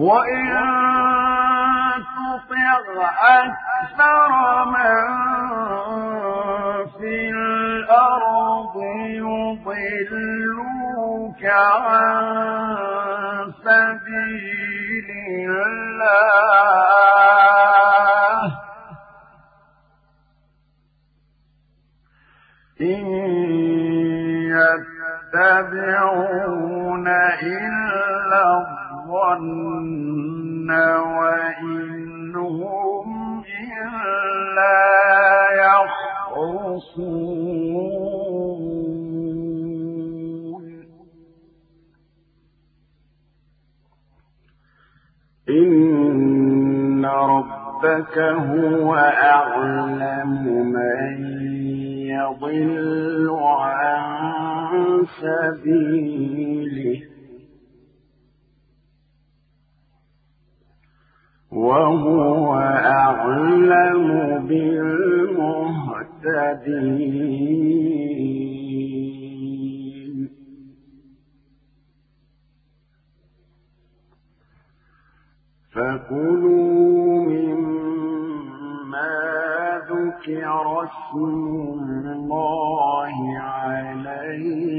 وإن تطع أكثر من في الأرض يضلوك عن سبيل الله إن يتبعون إلا الظن وإن هم إلا يخرصون إن ربك هو أعلم من يضل عن سبيله وهو أعلم بالمهتدين. فكلوا مما ذكر اسم الله عليه.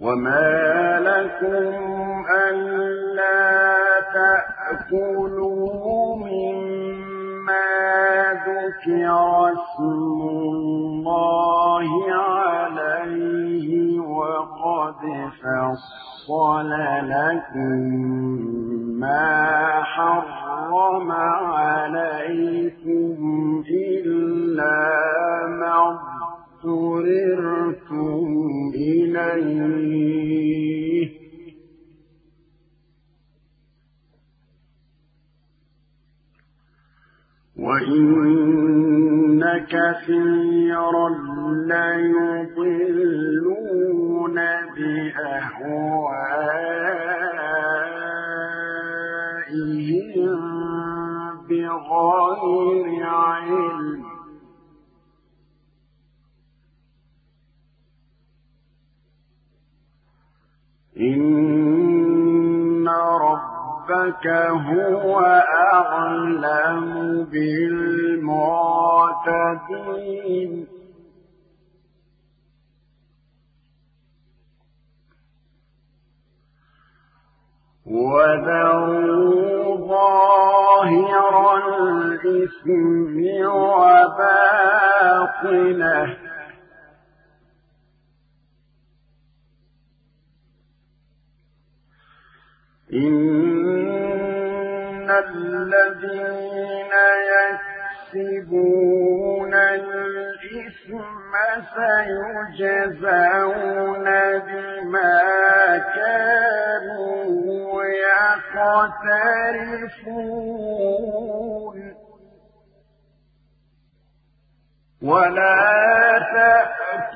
وما لكم ألا تأكلوا مما ذكر اسم الله عليه وقد فصل لكم ما حرم عليكم إلا ما اضطررتم إليه وإن كثيرا ليضلون بأهوائهم بغير علم إن رب ربك هو أعلم بالمعتدين وذروا ظاهر الإثم وباطنه إن الذين يكسبون الإثم سيجزون بما كانوا يقترفون ولا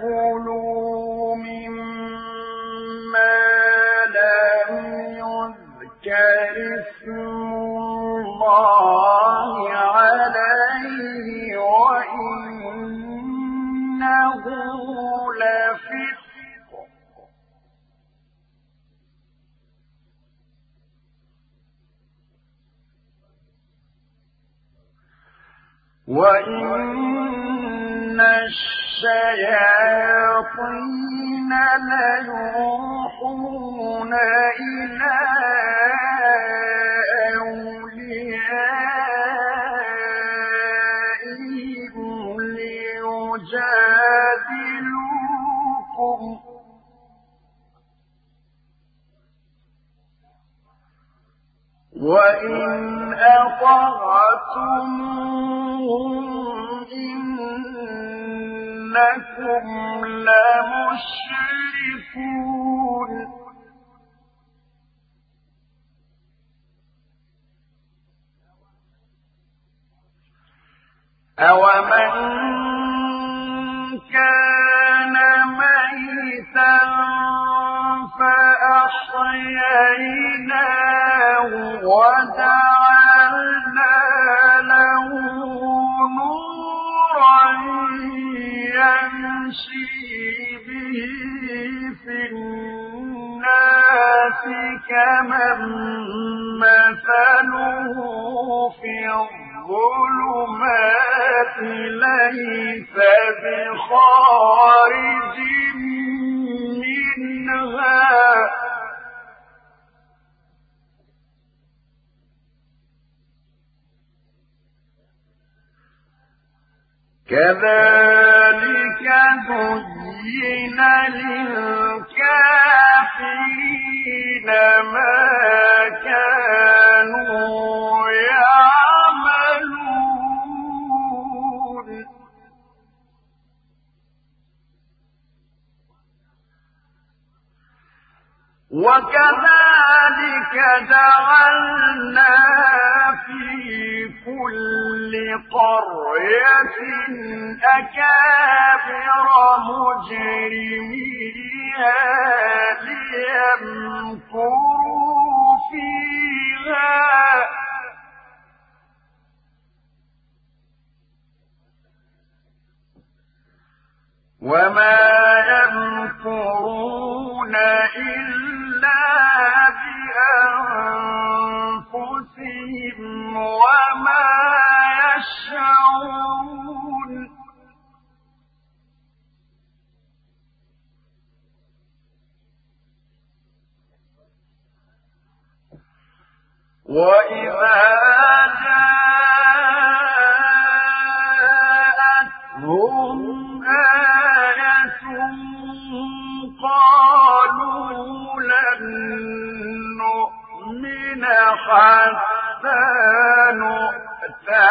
تأكلوا مما يذكر اسم الله عليه وإنه لفسق وإن الشياطين ليوحون إلى أوليائهم ليجادلوكم. وإن أطعتموهم إنكم لمشركون. أومن كان ميتا فأحييناه وجعلنا يمشي به في الناس كمن مثله في الظلمات ليس بخارج منها كذلك زين للكافرين ما كانوا يعملون وكذلك جعلنا كل قرية أكابر مجرميها ليمكروا فيها. وما يمكرون إلا بأنفسهم. وما يشعرون. وإذا جاءتهم آية قالوا لن نؤمن حتى نؤتى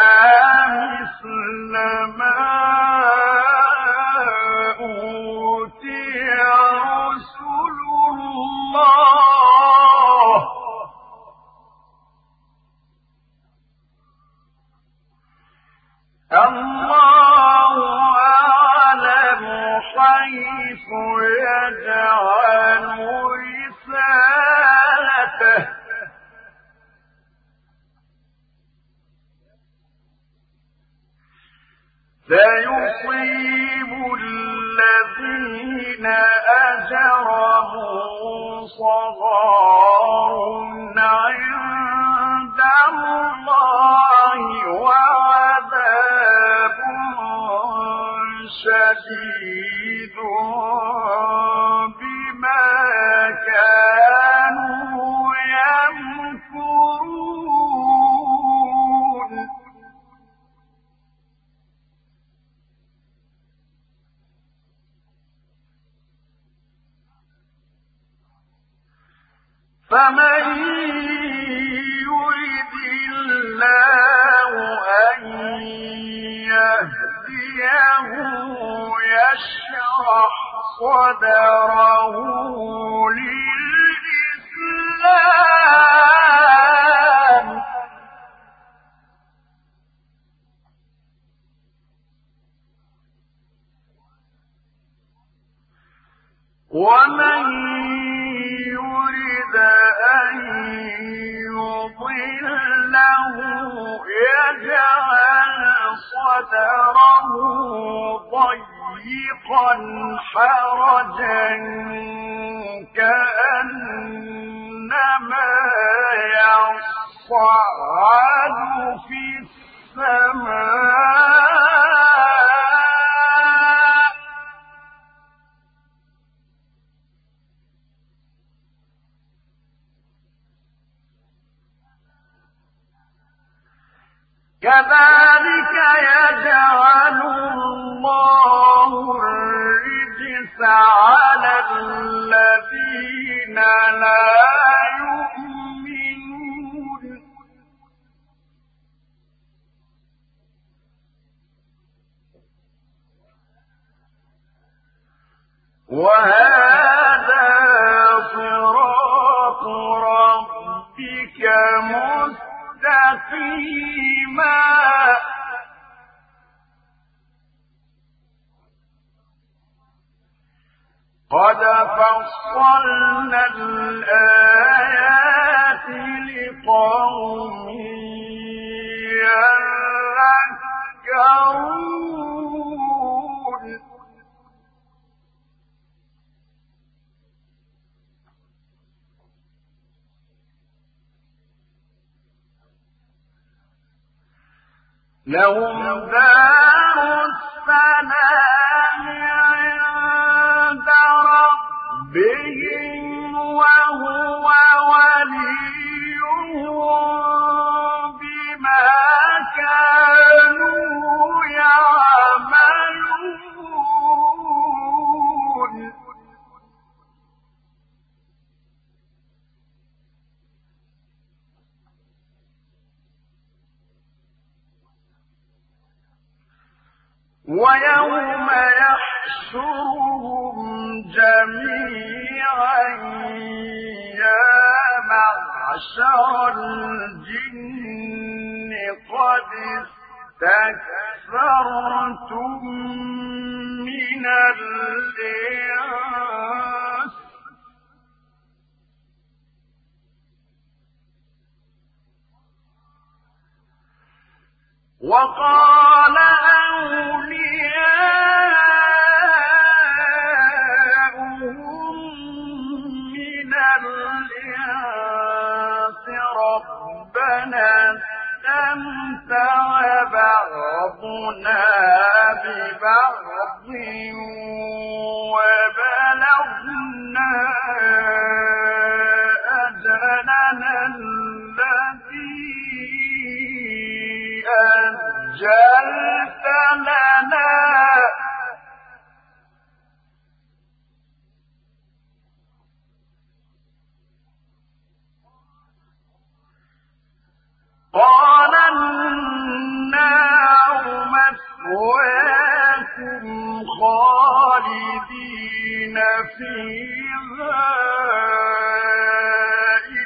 فيها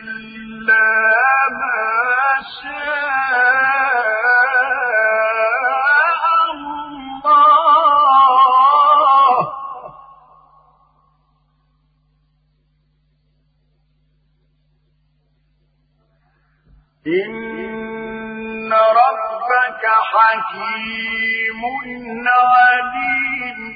إلا ما شاء الله إن ربك حكيم عليم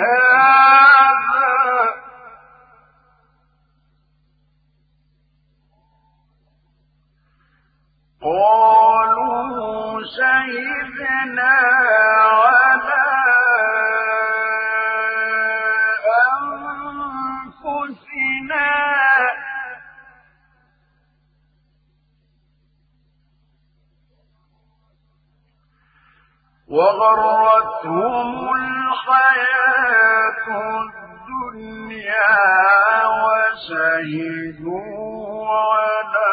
هذا؟ قالوا شهدنا على أنفسنا. وغرتهم الحياة الدنيا وشهدوا على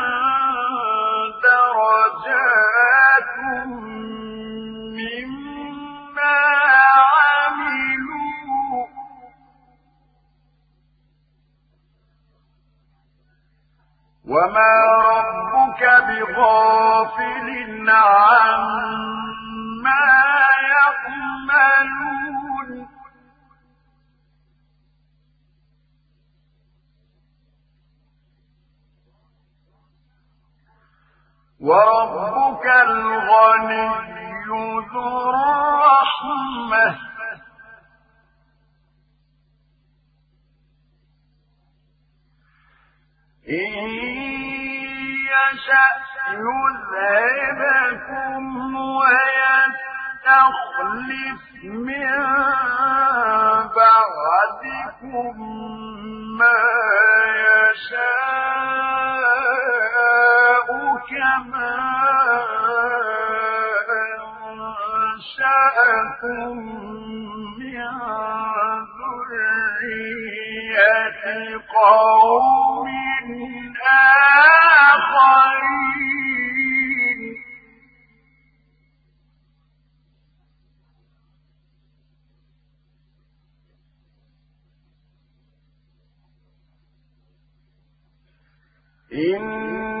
درجات وما ربك بغافل عما يعملون وربك الغني ذو الرحمة. إن يشأ يذهبكم ويستخلف من بعدكم ما يشاء. كما أنشأكم من ذرية قوم آخرين لآت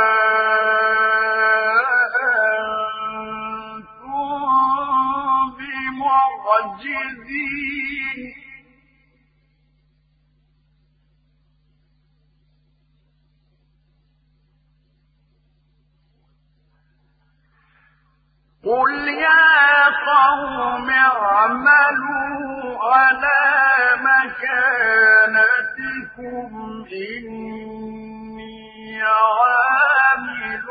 قل يا قوم اعملوا على مكانتكم إني عامل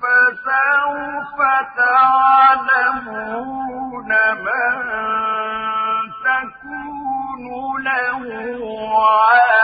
فسوف تعلمون من تكون له عاقبة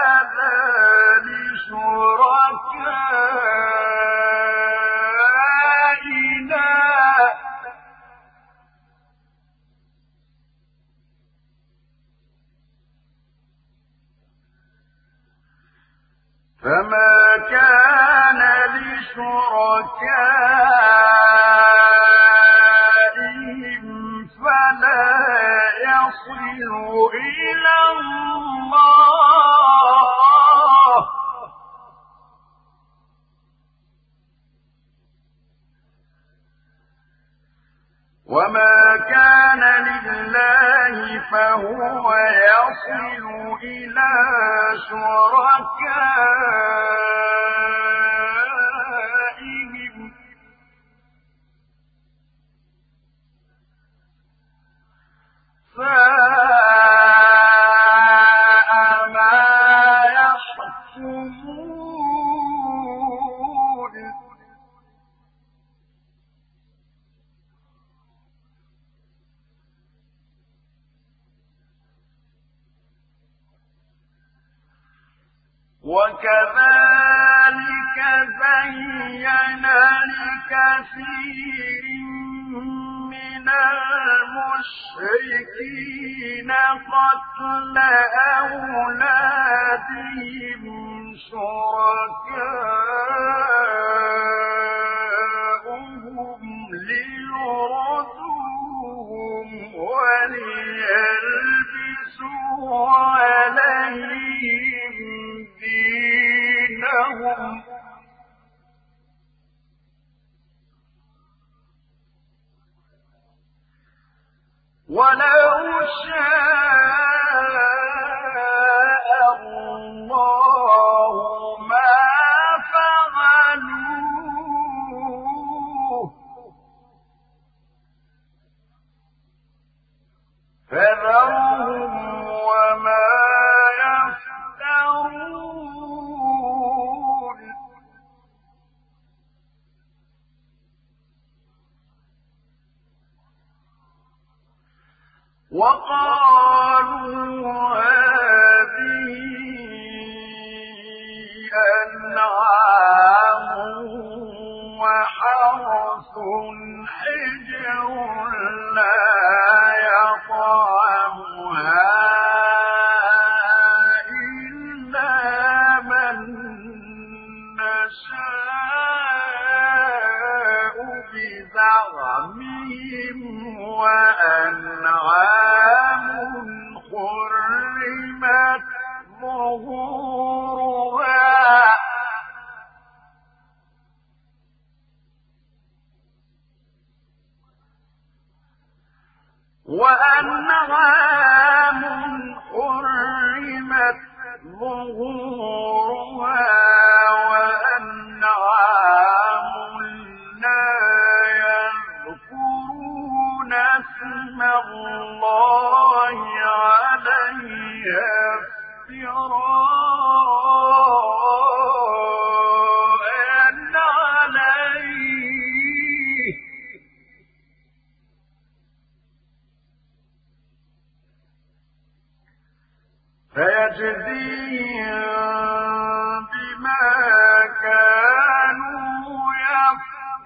فما كان لشركائهم فهو يصل إلى شركائهم قتل أولادهم شركاؤهم وليلبسوا عليهم ولو شاء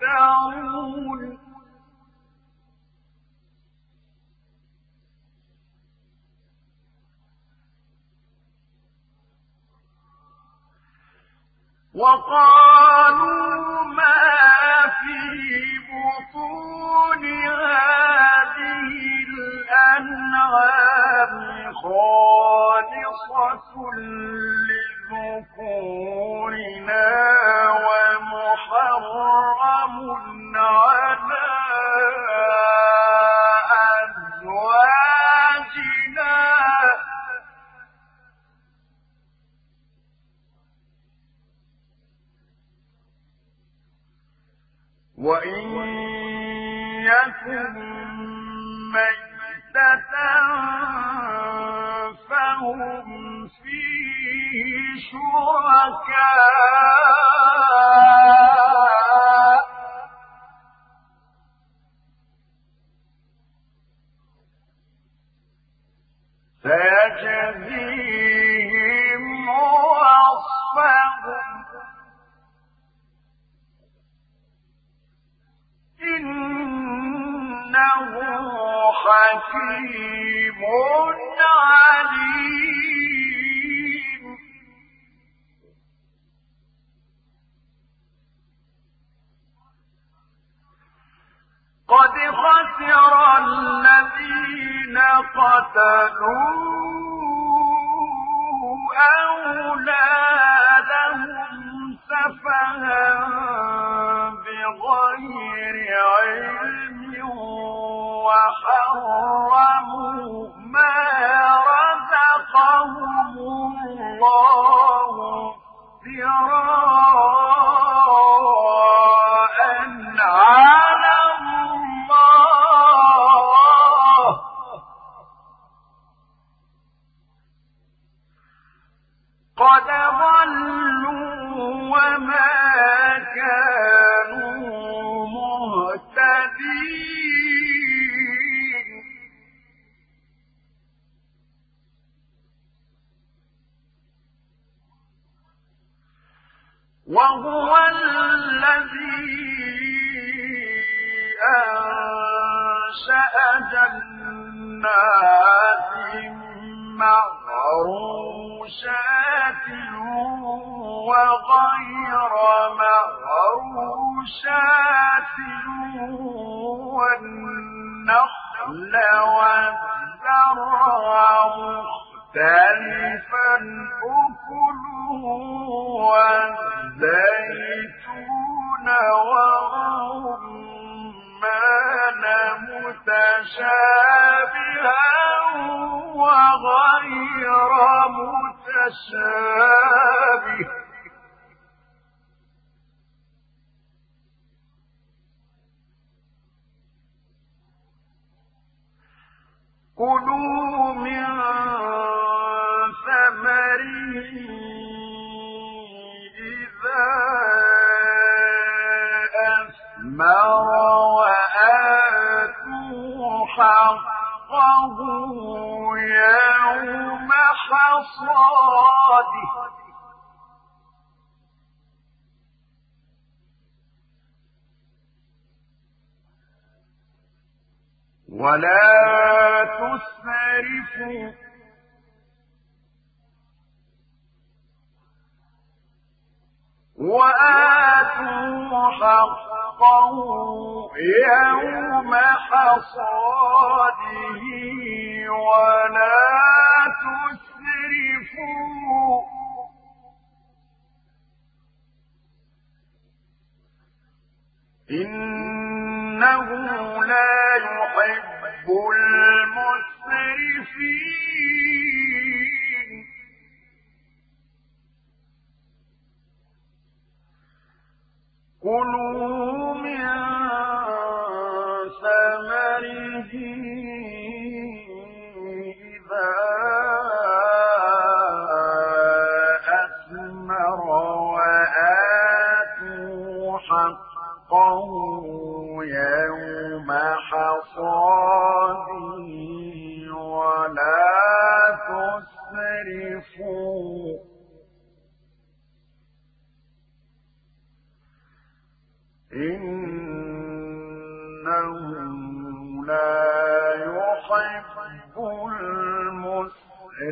يفترون وقالوا ما في بطون هذه الأنعام خالصة لذكورنا. شركاء خسر الذين قتلوا أولادهم سفها بغير علم وحرموا ما رزقهم الله افتراء متشابه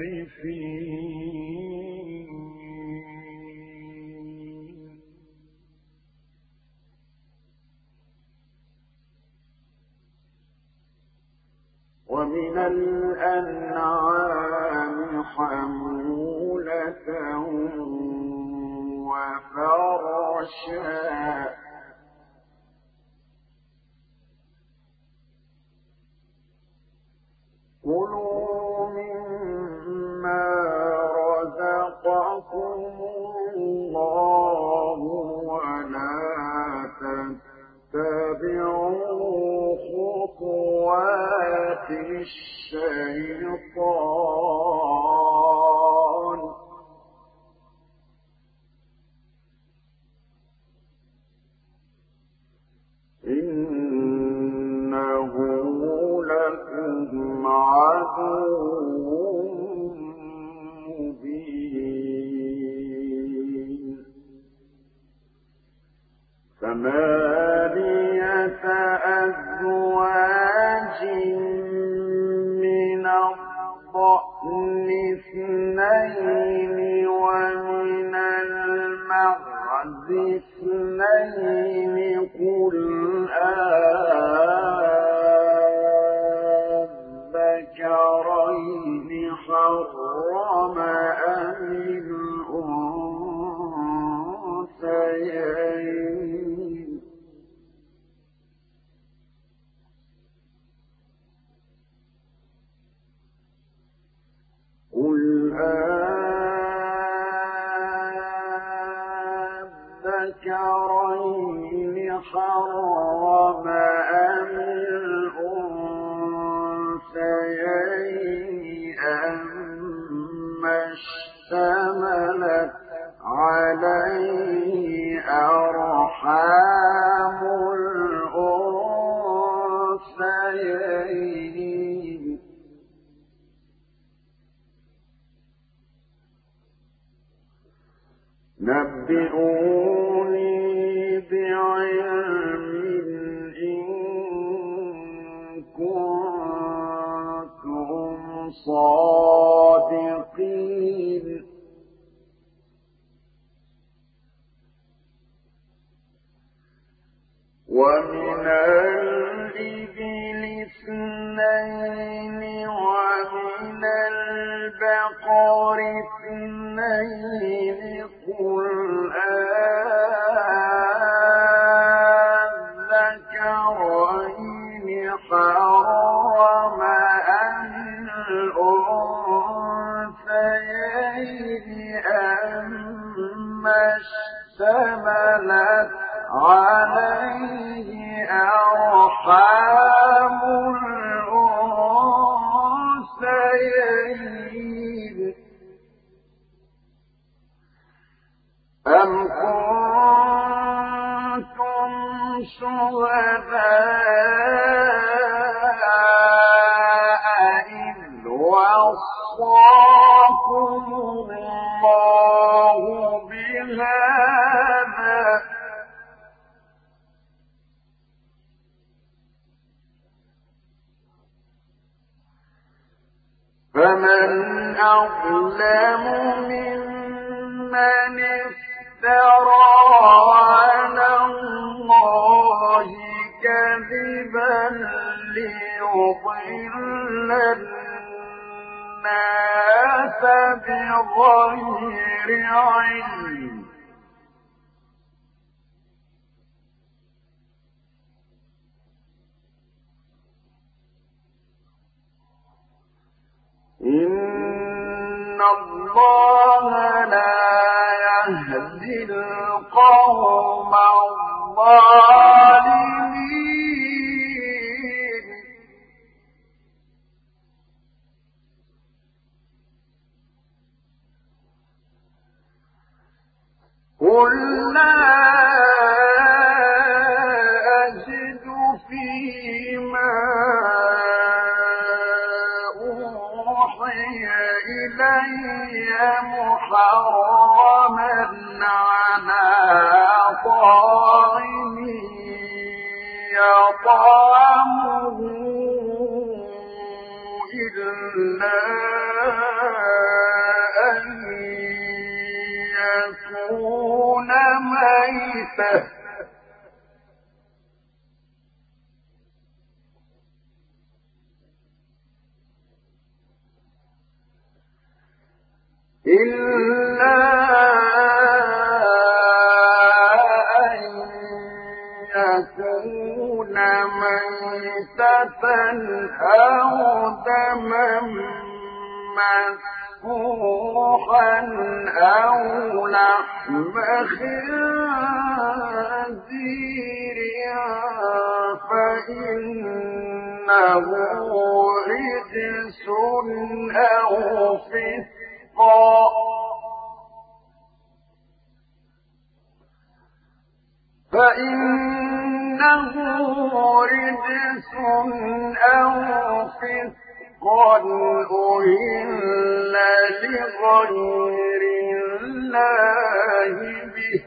في إلا أن يكون ميتة أو دما مسفوحا أو لحم خنزير فإنه رجس أو فسق فإنه رجس أو فسقا أهل لغير الله به.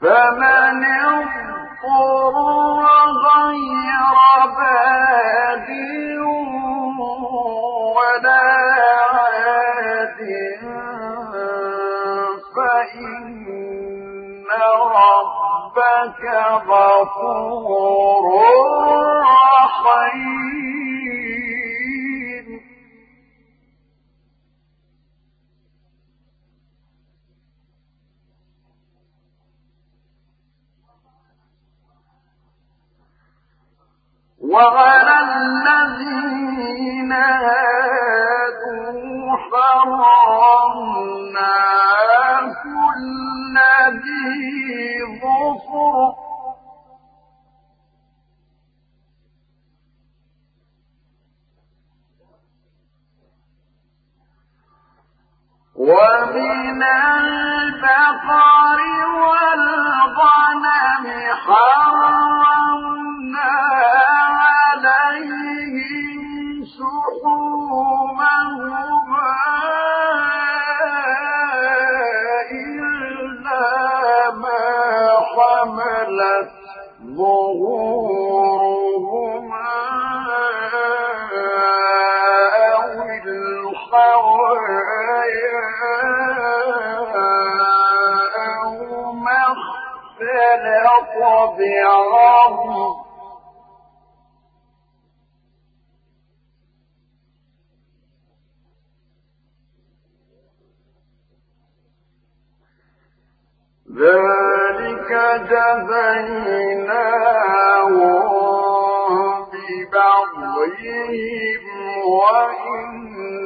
فمن اضطر غير باد ولا ربك غفور رحيم. وعلى الذين هادوا حرمنا كل ذي ظفر. ومن البقر والغنم حرمنا اختلط ذلك جزيناهم ببغيهم وإنا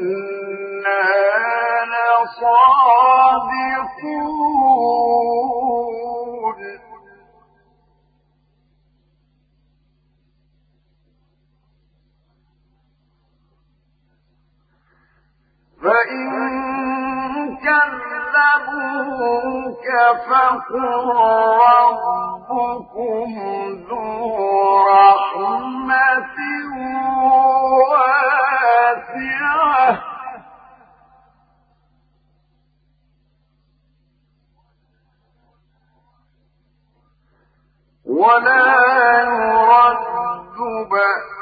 لصادقون. فإن كذبوك فقل ربكم ذو رحمة واسعة ولا يرد بأسه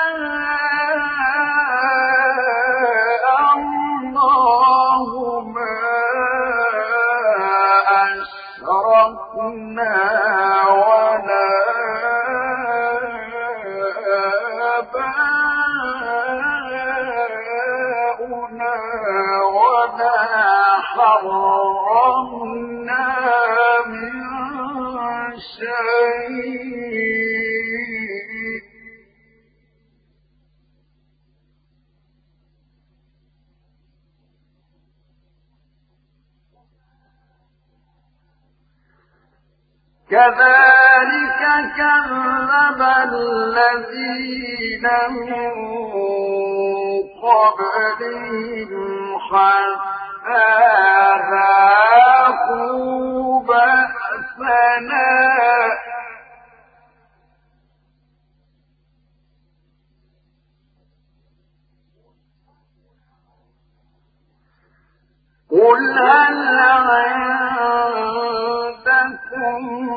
كذلك كذب الذين من قبلهم حتى ذاقوا بأسنا. قل هل عندكم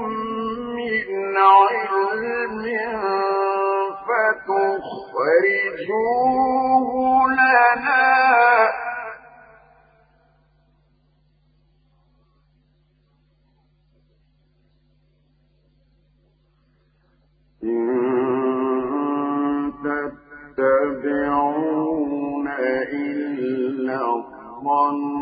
فتخرجوه لنا. إن تتبعون إلا الظن.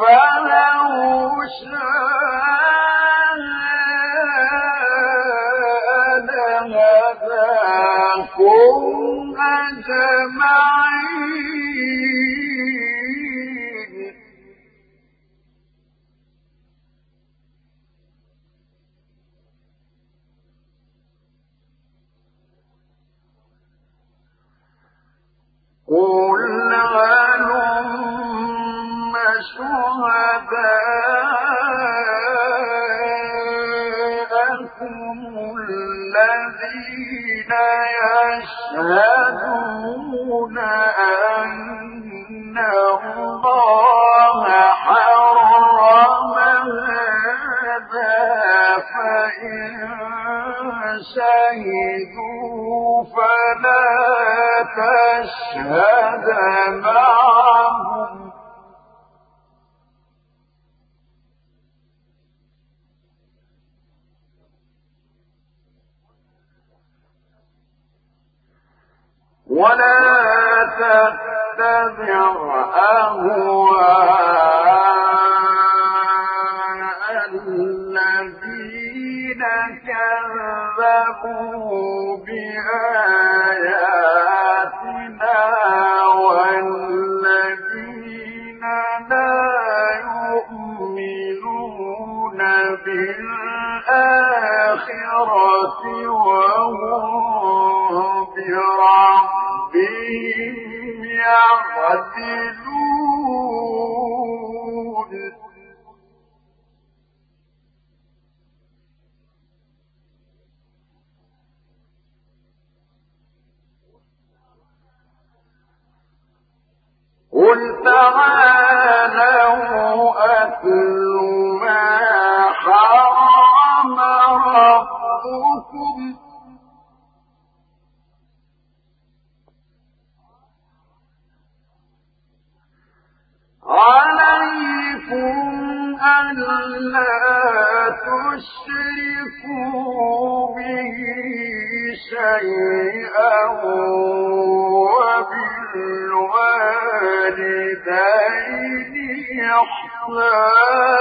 فلو شاء لهداكم أجمعين يشهدون أن الله حرم هذا فإن شهدوا فلا تشهد معهم ولا تتبع أهواء الذين كذبوا بآياتنا والذين لا يؤمنون بالآخرة وهم بربهم يعدلون. قل تعالوا أتل تشركوا به شيئا وبالوالدين إحسانا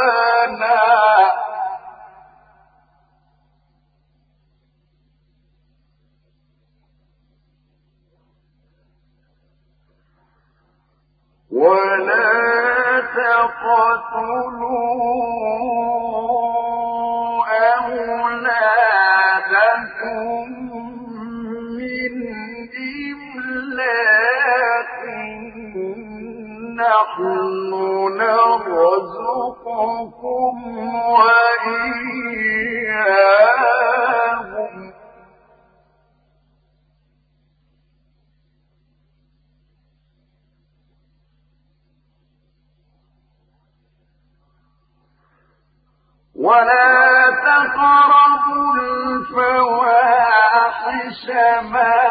ولا تقتلوا نحن نرزقكم وإياهم. ولا تقربوا الفواحش ما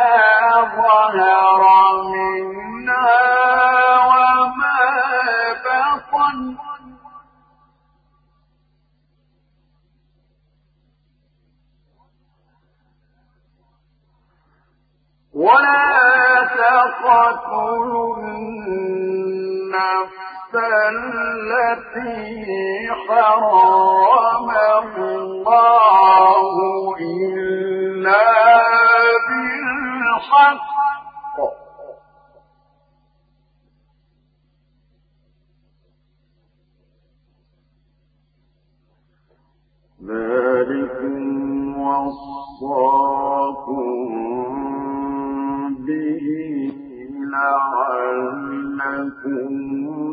التي حرم الله إلا بالحق ذلكم وصاكم به لعلكم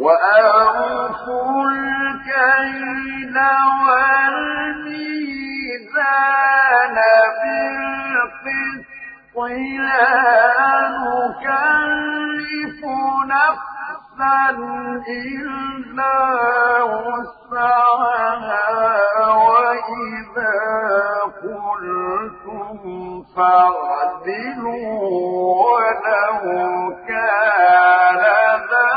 وأوفوا لا نكلف نفسا إلا وسعها وإذا قلتم فاعدلوا ولو كان ذا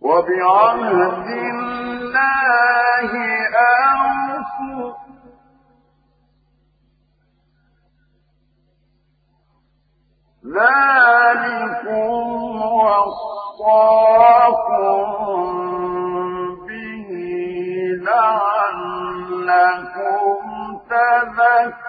وبعهد الله أوفوا ذلكم وصاكم به لعلكم تذكرون.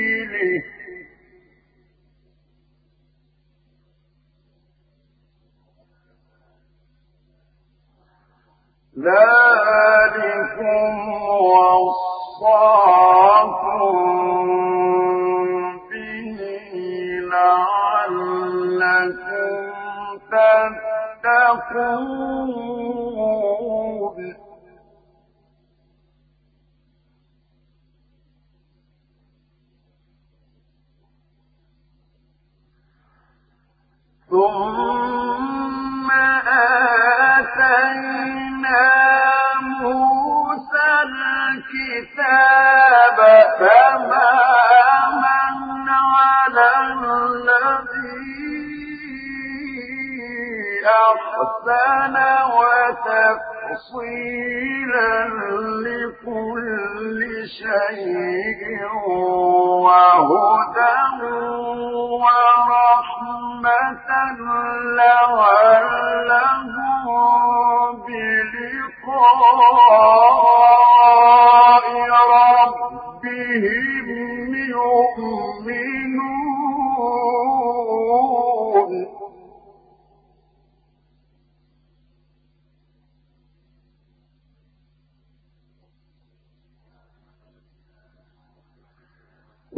ذلكم وصاكم به لعلكم تتقون. ثم آتينا أحسن وتفصيلا لكل شيء وهدى ورحمة لعلهم بلقاء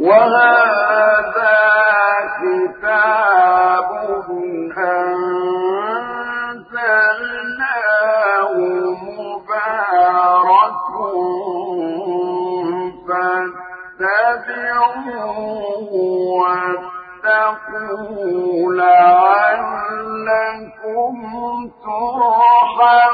وهذا كتاب أنزلناه مبارك واتقوا لعلكم ترحمون.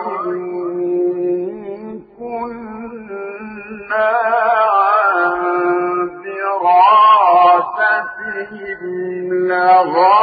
لغافلين